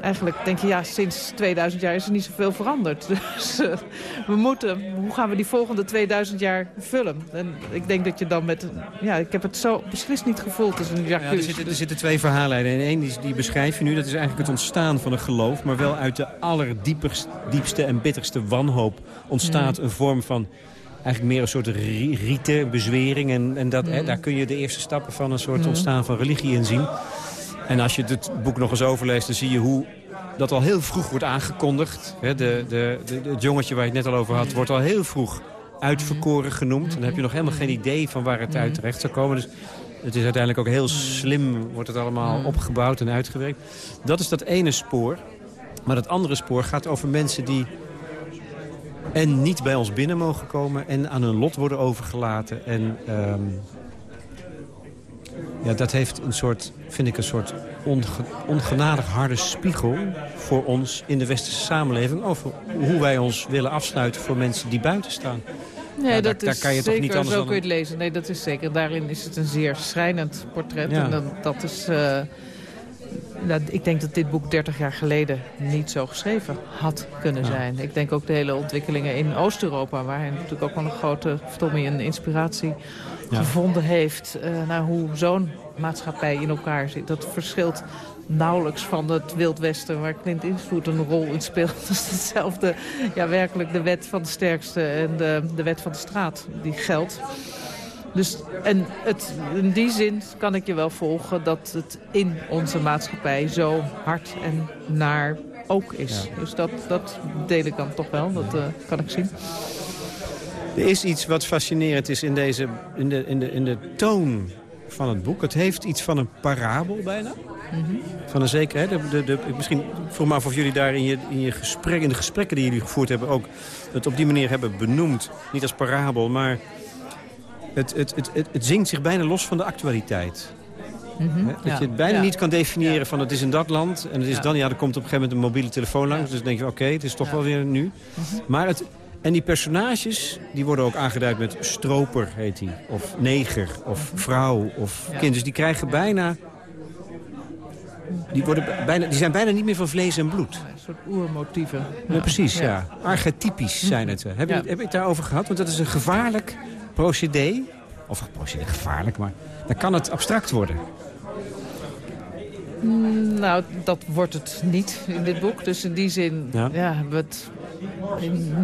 eigenlijk, denk je, ja, sinds 2000 jaar is er niet zoveel veranderd. [LAUGHS] Dus eh, we moeten, hoe gaan we die volgende 2000 jaar vullen? En ik denk dat je dan met, ja, ik heb het zo beslist niet gevoeld. als een Ja, er, zitten, er zitten twee verhaallijnen. En één die, die beschrijf je nu, dat is eigenlijk het ontstaan van een geloof... maar wel uit de allerdiepste en bitterste wanhoop ontstaat een vorm van... Eigenlijk meer een soort ri- rite, bezwering. En, en dat, hè, daar kun je de eerste stappen van een soort ontstaan van religie in zien. En als je het boek nog eens overleest, dan zie je hoe dat al heel vroeg wordt aangekondigd. De, de, de, het jongetje waar je het net al over had, wordt al heel vroeg uitverkoren genoemd. Dan heb je nog helemaal geen idee van waar het uit terecht zou komen. Dus het is uiteindelijk ook heel slim, wordt het allemaal opgebouwd en uitgewerkt. Dat is dat ene spoor. Maar dat andere spoor gaat over mensen die en niet bij ons binnen mogen komen... en aan hun lot worden overgelaten. En ehm, ja, dat heeft een soort, vind ik, een soort onge- ongenadig harde spiegel voor ons in de westerse samenleving... over hoe wij ons willen afsluiten voor mensen die buiten staan. Nee, Ja, dat daar- daar is kan je toch niet anders zo kun je het lezen. Nee, dat is zeker. Daarin is het een zeer schrijnend portret. Ja. En dan, dat is... eh, nou, ik denk dat dit boek 30 jaar geleden niet zo geschreven had kunnen zijn. Ik denk ook de hele ontwikkelingen in Oost-Europa... waar hij natuurlijk ook wel een grote, Tommy, een inspiratie gevonden heeft... eh, naar hoe zo'n maatschappij in elkaar zit. Dat verschilt nauwelijks van het Wild Westen... waar Clint Eastwood een rol in speelt. [LAUGHS] Dat is hetzelfde, ja, werkelijk de wet van de sterkste... en de, de wet van de straat die geldt. Dus en het, in die zin kan ik je wel volgen dat het in onze maatschappij zo hard en naar ook is. Dus dat, dat deel ik dan toch wel, dat eh, kan ik zien. Er is iets wat fascinerend is in, deze, in, de, in, de, in de toon van het boek. Het heeft iets van een parabel bijna. Van een zeker, hè, de, de, de, misschien vroeg me af of jullie daar in, je, in, je gesprek, in de gesprekken die jullie gevoerd hebben... ook het op die manier hebben benoemd. Niet als parabel, maar het, het, het, het, het zingt zich bijna los van de actualiteit. Hè, Dat Ja. je het bijna Ja. niet kan definiëren van het is in dat land. En het is Ja. dan, ja, er komt op een gegeven moment een mobiele telefoon langs. Dus dan denk je, oké, het is toch wel weer nu. Maar het, en die personages, die worden ook aangeduid met stroper, heet hij. Of neger, of vrouw, of kind. Dus die krijgen bijna... Die, worden bijna, die zijn bijna niet meer van vlees en bloed. Een soort oermotieven. Precies, ja. Archetypisch zijn het. Heb je, heb je het daarover gehad? Want dat is een gevaarlijk procedé. Of procedé, gevaarlijk, maar dan kan het abstract worden. Nou, dat wordt het niet in dit boek. Dus in die zin Ja. ja. hebben we het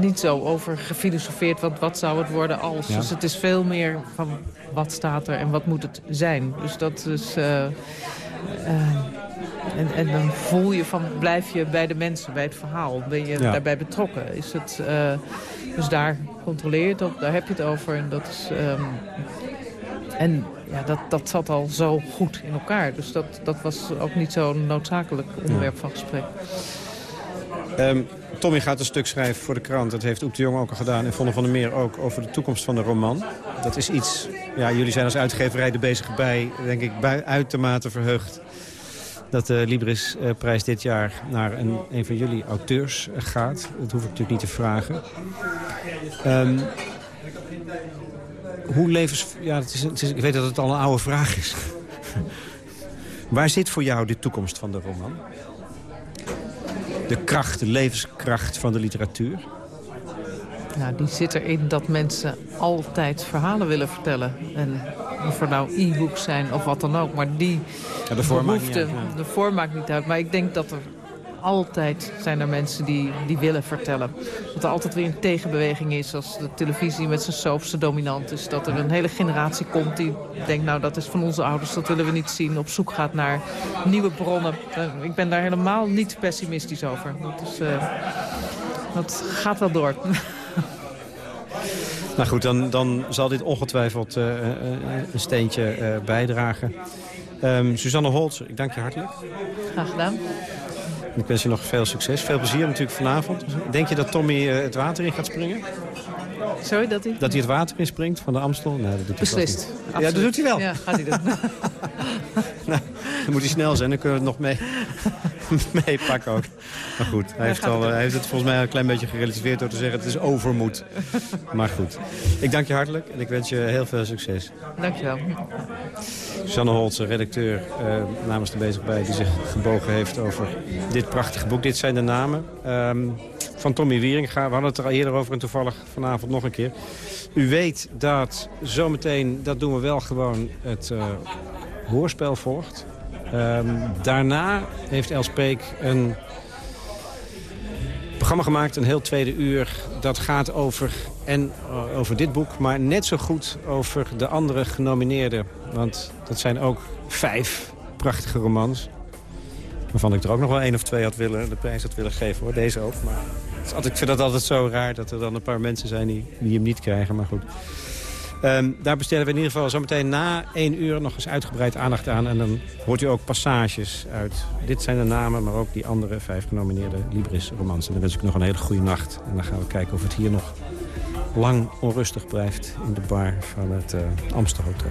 niet zo over gefilosofeerd. Want wat zou het worden als? Ja. Dus het is veel meer van wat staat er en wat moet het zijn. Dus dat is... eh, eh, en, en dan voel je van, blijf je bij de mensen, bij het verhaal. Ben je Ja. daarbij betrokken? Is het, eh, dus daar controleer je het op, daar heb je het over. En dat is... ehm, en ja, dat, dat zat al zo goed in elkaar. Dus dat, dat was ook niet zo'n noodzakelijk onderwerp van gesprek. Ehm, Tommy gaat een stuk schrijven voor de krant. Dat heeft Oep de Jong ook al gedaan. En Vonne van der Meer ook over de toekomst van de roman. Dat is iets... Ja, jullie zijn als uitgeverij er bezig bij. Denk ik bij, uitermate verheugd. Dat de Libris-prijs dit jaar naar een, van jullie auteurs eh, gaat. Dat hoef ik natuurlijk niet te vragen. Ehm, hoe levens... Ja, het is, ik weet dat het al een oude vraag is. [LAUGHS] Waar zit voor jou de toekomst van de roman? de kracht, de levenskracht van de literatuur? Nou, die zit erin dat mensen altijd verhalen willen vertellen. En of er nou e-books zijn of wat dan ook. Maar die ja, de vorm behoefte, de vorm maakt niet uit. Maar ik denk dat er altijd zijn er mensen die, die willen vertellen. Dat er altijd weer een tegenbeweging is als de televisie met zijn soaps dominant is. Dat er een hele generatie komt die denkt, nou dat is van onze ouders, dat willen we niet zien. Op zoek gaat naar nieuwe bronnen. Eh, ik ben daar helemaal niet pessimistisch over. Dat, is, uh, dat gaat wel door. [LAUGHS] Nou goed, dan, dan zal dit ongetwijfeld uh, een steentje uh, bijdragen. Um, Suzanne Holtz, ik dank je hartelijk. Graag gedaan. Ik wens je nog veel succes. Veel plezier natuurlijk vanavond. Denk je dat Tommy het water in gaat springen? Sorry, dat hij? Dat hij het water in springt van de Amstel? Nee, dat doet hij Beslist. Ja, dat doet hij wel. Ja, gaat hij doen. [LAUGHS] nou, dan moet hij snel zijn, dan kunnen we het nog mee, [LAUGHS] [LAUGHS] meepakken ook. Maar goed, hij heeft, al, hij heeft het volgens mij een klein beetje gerelativeerd door te zeggen... het is overmoed. Maar goed, ik dank je hartelijk en ik wens je heel veel succes. Dank je wel. Susanne Holtze, redacteur uh, namens de Bezig Bij... die zich gebogen heeft over dit prachtige boek. Dit zijn de namen um, van Tommy Wieringa. We hadden het er al eerder over en toevallig vanavond nog een keer. U weet dat zometeen, dat doen we wel gewoon, het uh, hoorspel volgt. Um, daarna heeft Els Peek een programma gemaakt, een heel tweede uur. Dat gaat over, en, uh, over dit boek, maar net zo goed over de andere genomineerden. Want dat zijn ook vijf prachtige romans. Waarvan ik er ook nog wel één of twee had willen, de prijs had willen geven. hoor. Deze ook. Maar ik vind dat altijd zo raar dat er dan een paar mensen zijn die, die hem niet krijgen. Maar goed. Um, daar bestellen we in ieder geval zometeen na één uur nog eens uitgebreid aandacht aan. En dan hoort u ook passages uit. Dit zijn de namen, maar ook die andere vijf genomineerde Libris-romans. En dan wens ik nog een hele goede nacht. En dan gaan we kijken of het hier nog lang onrustig blijft in de bar van het uh, Amsterdam Hotel.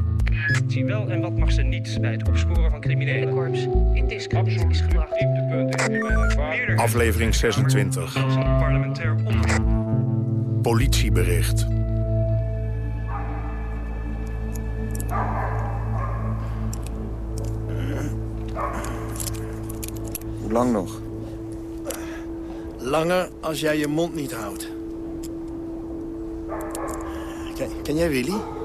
Zie wel en wat mag ze niet bij het opsporen van criminelen. De korps in discrediet is gebracht. Aflevering 26. Van parlementair. Politiebericht. Hoe lang nog? Langer als jij je mond niet houdt. Ken, ken jij Willy?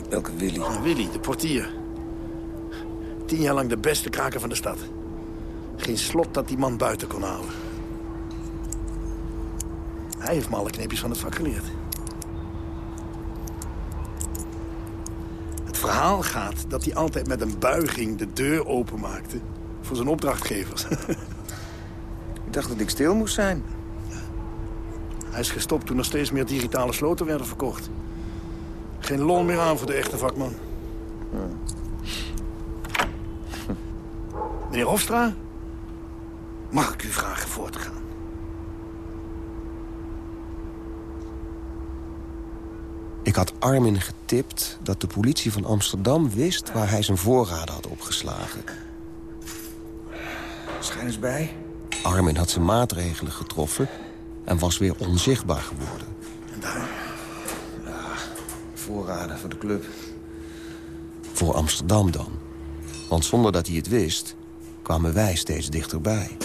Willy? Welke Willy? Ja, Willy, de portier. Tien jaar lang de beste kraker van de stad. Geen slot dat die man buiten kon houden. Hij heeft me alle kneepjes van het vak geleerd. Het verhaal gaat dat hij altijd met een buiging de deur openmaakte... voor zijn opdrachtgevers. [LAUGHS] Ik dacht dat ik stil moest zijn. Hij is gestopt toen er steeds meer digitale sloten werden verkocht. Geen lol meer aan voor de echte vakman. Meneer Hofstra, mag ik u vragen voor te gaan? Ik had Armin getipt dat de politie van Amsterdam wist... waar hij zijn voorraden had opgeslagen. Schijn eens bij. Armin had zijn maatregelen getroffen en was weer onzichtbaar geworden. En daar? Voorraden voor de club. Voor Amsterdam dan. Want zonder dat hij het wist, kwamen wij steeds dichterbij.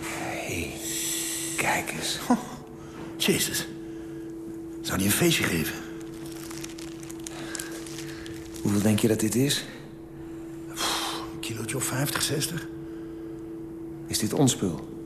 Hey, kijk eens. Oh, Jezus. Zou die een feestje geven? Hoeveel denk je dat dit is? Een kilootje of 50, 60? Is dit ons spul?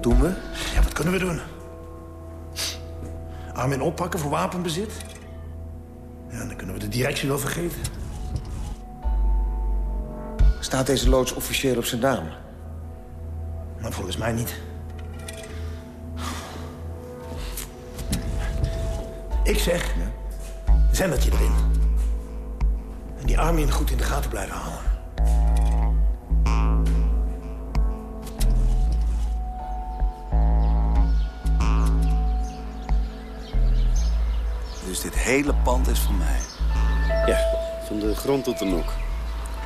Wat doen we? Ja, wat kunnen we doen? Armin oppakken voor wapenbezit? Ja, dan kunnen we de directie wel vergeten. Staat deze loods officieel op zijn naam? Maar volgens mij niet. Ik zeg, zendertje erin. En die Armin goed in de gaten blijven houden. Dus dit hele pand is van mij. Ja, van de grond tot de nok.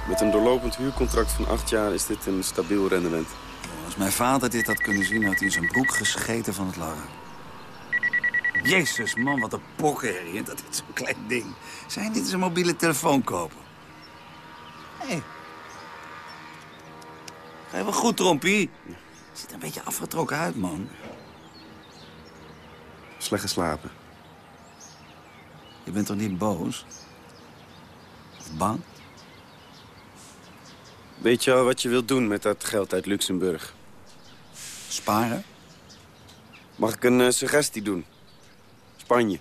Met een doorlopend huurcontract van acht jaar is dit een stabiel rendement. Als mijn vader dit had kunnen zien, had hij in zijn broek gescheten van het lachen. Jezus, man, wat een pokkenherrie. Dat is zo'n klein ding. Niet eens een mobiele telefoon kopen? Hé. Hey. Ga je wel goed, Trompie? Ziet er een beetje afgetrokken uit, man. Slecht geslapen. Je bent toch niet boos? Of bang? Weet je al wat je wilt doen met dat geld uit Luxemburg? Sparen? Mag ik een uh, suggestie doen? Spanje.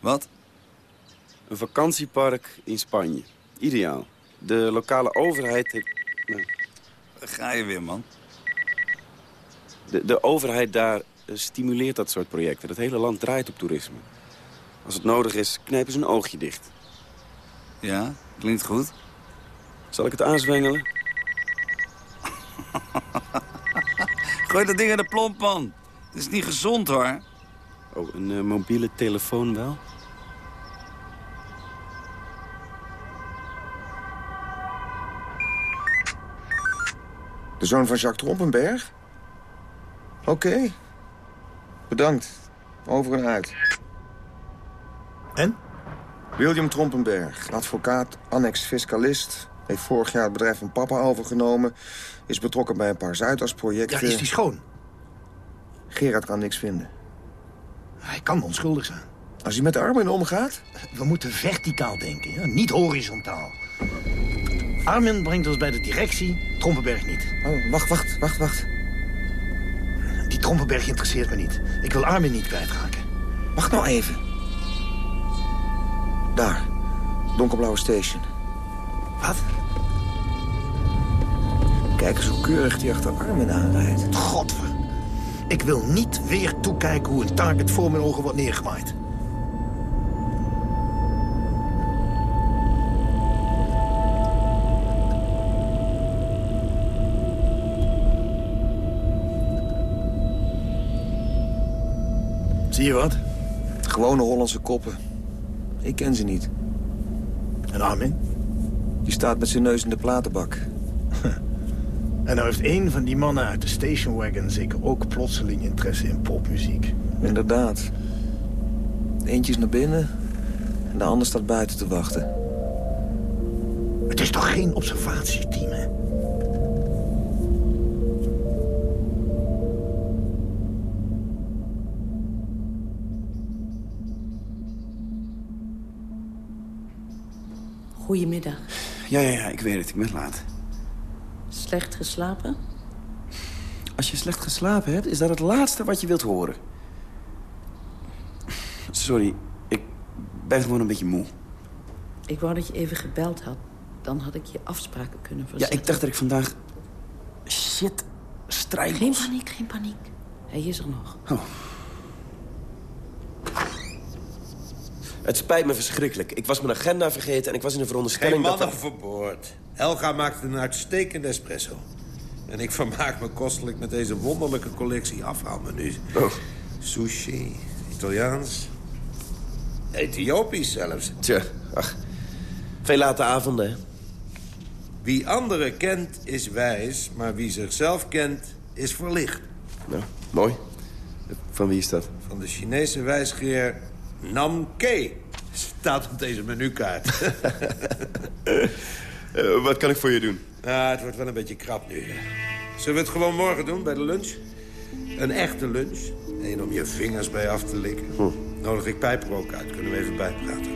Wat? Een vakantiepark in Spanje. Ideaal. De lokale overheid heeft... Nou, ga je weer, man. De, de overheid daar uh, stimuleert dat soort projecten. Het hele land draait op toerisme. Als het nodig is, knijpen ze een oogje dicht. Ja, klinkt goed. Zal ik het aanzwengelen? [LAUGHS] Gooi dat ding in de plomp, man. Het is niet gezond, hoor. Oh, een uh, mobiele telefoon wel? De zoon van Jacques Trompenberg? Oké. Okay. Bedankt. Over en uit. En? William Trompenberg, advocaat, annex-fiscalist... heeft vorig jaar het bedrijf van papa overgenomen... is betrokken bij een paar Zuidas-projecten... Ja, is die schoon? Gerard kan niks vinden. Hij kan onschuldig zijn. Als hij met de armen omgaat? We moeten verticaal denken, hè? niet horizontaal. Armin brengt ons bij de directie, Trompenberg niet. Oh, wacht, wacht, wacht, wacht. Die Trompenberg interesseert me niet. Ik wil Armin niet kwijtraken. Wacht nou even. Daar, donkerblauwe station. Wat? Kijk eens hoe keurig die achter Armin aanrijdt. Godver. Ik wil niet weer toekijken hoe een target voor mijn ogen wordt neergemaaid. Zie je wat? Gewone Hollandse koppen. Ik ken ze niet. En Armin? Die staat met zijn neus in de platenbak. [LAUGHS] En nou heeft één van die mannen uit de station wagon zeker ook plotseling interesse in popmuziek. Inderdaad. Eentje is naar binnen en de ander staat buiten te wachten. Het is toch geen observatieteam, hè? Goedemiddag. Ja, ja, ja, ik weet het. Ik ben laat. Slecht geslapen? Als je slecht geslapen hebt, is dat het laatste wat je wilt horen. Sorry, ik ben gewoon een beetje moe. Ik wou dat je even gebeld had. Dan had ik je afspraken kunnen verzetten. Ja, ik dacht dat ik vandaag... Shit, strijd. Geen paniek, geen paniek. Hij is er nog. Oh. Het spijt me verschrikkelijk. Ik was mijn agenda vergeten en ik was in de veronderstelling Geen dat... mannen overboord. Helga maakt een uitstekende espresso. En ik vermaak me kostelijk met deze wonderlijke collectie afhaalmenu's. Oh. Sushi, Italiaans, Ethiopisch zelfs. Tja, ach. Veel late avonden, hè? Wie anderen kent, is wijs. Maar wie zichzelf kent, is verlicht. Nou, mooi. Van wie is dat? Van de Chinese wijsgeer Namke staat op deze menukaart. [LAUGHS] Eh, wat kan ik voor je doen? Ja, het wordt wel een beetje krap nu. Zullen we het gewoon morgen doen bij de lunch? Een echte lunch. Eén om je vingers bij af te likken. Hm. Nodig ik Pijper ook uit. Kunnen we even bijpraten.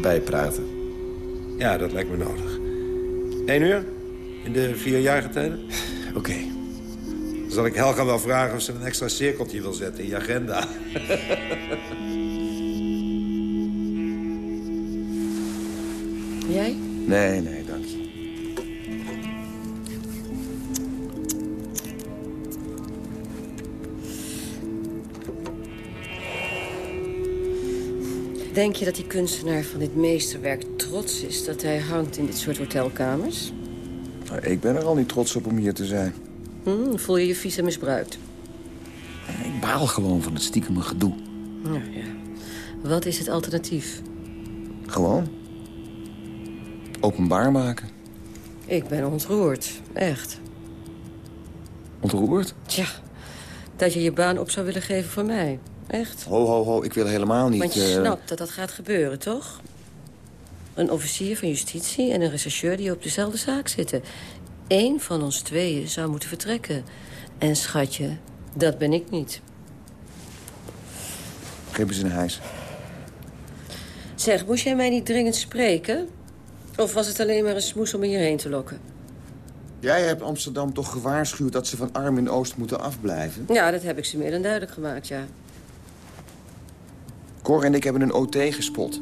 Bijpraten? Ja, dat lijkt me nodig. Eén uur? In de vier jaargetijden? [SIGHS] Oké. Dan zal ik Helga wel vragen of ze een extra cirkeltje wil zetten in je agenda. [LAUGHS] Jij? Nee, nee, dank je. Denk je dat die kunstenaar van dit meesterwerk trots is... dat hij hangt in dit soort hotelkamers? Nou, ik ben er al niet trots op om hier te zijn. Hm, voel je je vies en misbruikt? Ik baal gewoon van het stiekeme gedoe. Ja, ja. Wat is het alternatief? Gewoon. Openbaar maken. Ik ben ontroerd. Echt. Ontroerd? Tja, dat je je baan op zou willen geven voor mij. Echt. Ho, ho, ho. Ik wil helemaal niet... Want je eh, snapt dat dat gaat gebeuren, toch? Een officier van justitie en een rechercheur die op dezelfde zaak zitten. Eén van ons tweeën zou moeten vertrekken. En schatje, dat ben ik niet. Geef eens een hijs. Zeg, moest jij mij niet dringend spreken? Of was het alleen maar een smoes om me hierheen te lokken? Jij hebt Amsterdam toch gewaarschuwd dat ze van arm in Oost moeten afblijven? Ja, dat heb ik ze meer dan duidelijk gemaakt, ja. Cor en ik hebben een OT gespot.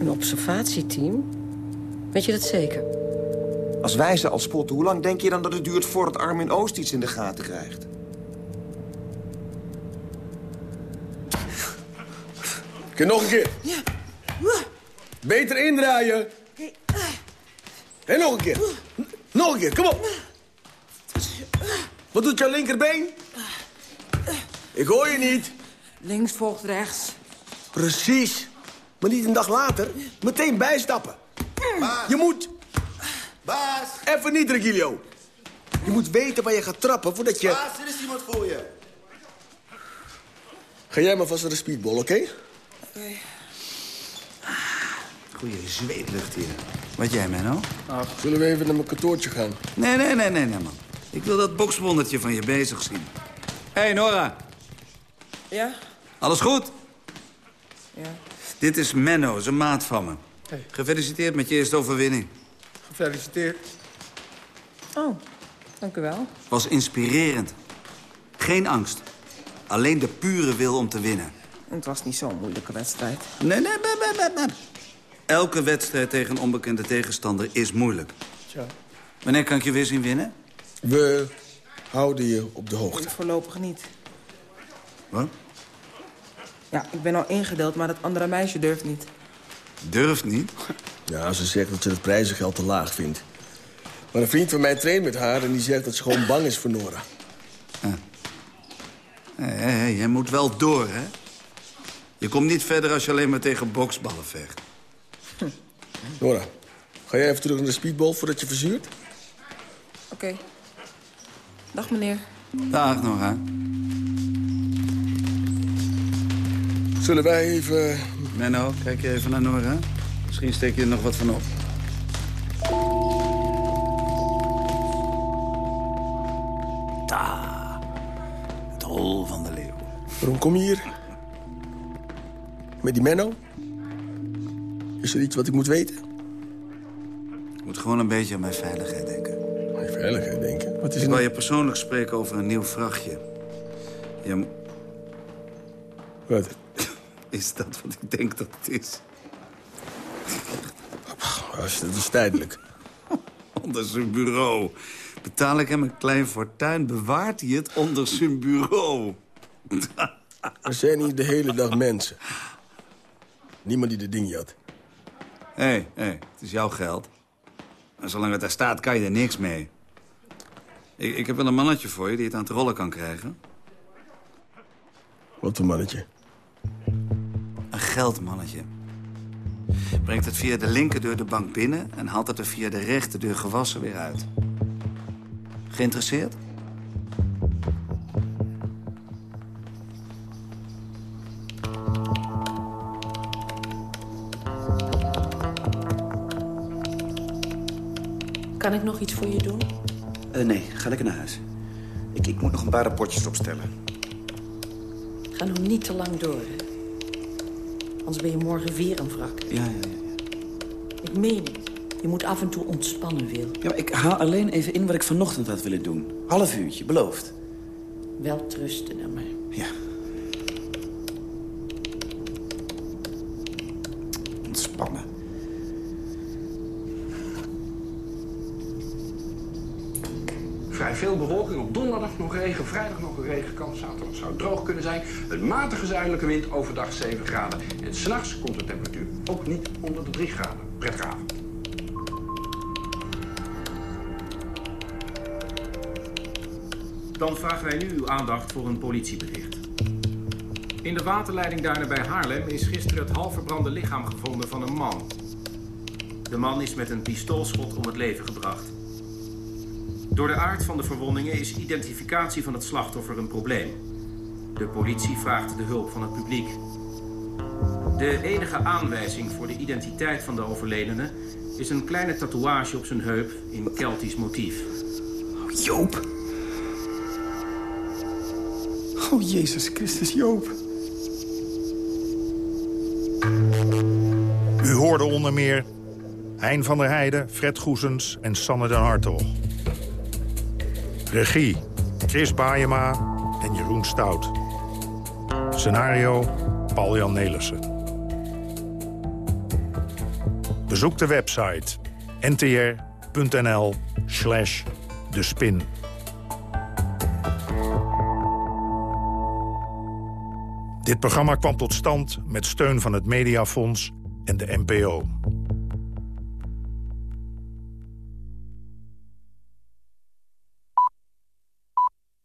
Een observatieteam? Weet je dat zeker? Als wij ze al spotten, hoe lang denk je dan dat het duurt voordat arm in Oost iets in de gaten krijgt? Kun je nog een keer? Ja. Beter indraaien. En nog een keer. Nog een keer, kom op. Wat doet jouw linkerbeen? Ik hoor je niet. Links volgt rechts. Precies. Maar niet een dag later. Meteen bijstappen. Je moet... Baas! Even niet, Regilio. Je moet weten waar je gaat trappen voordat je... Baas, er is iemand voor je. Ga jij maar vast naar de speedball, oké? Oké. Goeie zweetlucht hier. Wat jij, Menno? Zullen we even naar mijn kantoortje gaan? Nee, nee, nee, nee, nee, man. Ik wil dat bokswondertje van je bezig zien. Hé, hey, Nora. Ja? Alles goed? Ja. Dit is Menno, zijn maat van me. Hey. Gefeliciteerd met je eerste overwinning. Gefeliciteerd. Oh, dank u wel. Was inspirerend. Geen angst. Alleen de pure wil om te winnen. Het was niet zo'n moeilijke wedstrijd. Nee, nee, nee, nee, nee, nee. Elke wedstrijd tegen een onbekende tegenstander is moeilijk. Tja. Wanneer kan ik je weer zien winnen? We houden je op de hoogte. Voorlopig niet. Wat? Ja, ik ben al ingedeeld, maar dat andere meisje durft niet. Durft niet? Ja, ze zegt dat ze het prijzengeld te laag vindt. Maar een vriend van mij traint met haar en die zegt dat ze gewoon bang is voor Nora. Hé, hé, hé, jij moet wel door, hè? Je komt niet verder als je alleen maar tegen boksballen vecht. Nora, ga jij even terug naar de speedball voordat je verzuurt? Oké. Dag, meneer. Dag, Nora. Zullen wij even... Menno, kijk je even naar Nora. Misschien steek je er nog wat van op. Ta. Het hol van de leeuw. Waarom kom je hier? Met die Menno? Is er iets wat ik moet weten? Ik moet gewoon een beetje aan mijn veiligheid denken. Mijn veiligheid denken? Wat is Ik wil nou? je persoonlijk spreken over een nieuw vrachtje. Je... Wat? [LAUGHS] Is dat wat ik denk dat het is? Als, dat is tijdelijk. [LAUGHS] Onder zijn bureau. Betaal ik hem een klein fortuin, bewaart hij het onder zijn bureau. [LAUGHS] Er zijn hier de hele dag mensen. Niemand die de ding had. Hé, hey, hey, het is jouw geld. En zolang het daar staat, kan je er niks mee. Ik, ik heb wel een mannetje voor je die het aan het rollen kan krijgen. Wat een mannetje. Een geldmannetje. Brengt het via de linkerdeur de bank binnen... en haalt het er via de rechterdeur gewassen weer uit. Geïnteresseerd? Kan ik nog iets voor je doen? Uh, nee, ga lekker naar huis. Ik, ik moet nog een paar rapportjes opstellen. Ga nog niet te lang door, hè? Anders ben je morgen weer een wrak. Ja, ja, ja. Ik meen het. Je moet af en toe ontspannen, Wil. Ja, maar ik haal alleen even in wat ik vanochtend had willen doen. Half uurtje, beloofd. Wel trusten dan maar. Ja. Ontspannen. Vrij veel bewolking. Op donderdag nog regen, vrijdag nog een regenkans. Zaterdag zou het droog kunnen zijn. Een matige zuidelijke wind, overdag 7 graden. En s'nachts komt de temperatuur ook niet onder de 3 graden. Prettige avond. Dan vragen wij nu uw aandacht voor een politiebericht. In de waterleiding bij Haarlem is gisteren het half verbrande lichaam gevonden van een man. De man is met een pistoolschot om het leven gebracht. Door de aard van de verwondingen is identificatie van het slachtoffer een probleem. De politie vraagt de hulp van het publiek. De enige aanwijzing voor de identiteit van de overledene is een kleine tatoeage op zijn heup in Keltisch motief. Joop! Oh, Jezus Christus, Joop. U hoorde onder meer Hein van der Heijden, Fred Goesens en Sanne den Hartog. Regie, Chris Baayema en Jeroen Stout. Scenario, Paul-Jan Nelissen. Bezoek de website ntr.nl slash de spin. Dit programma kwam tot stand met steun van het Mediafonds en de NPO.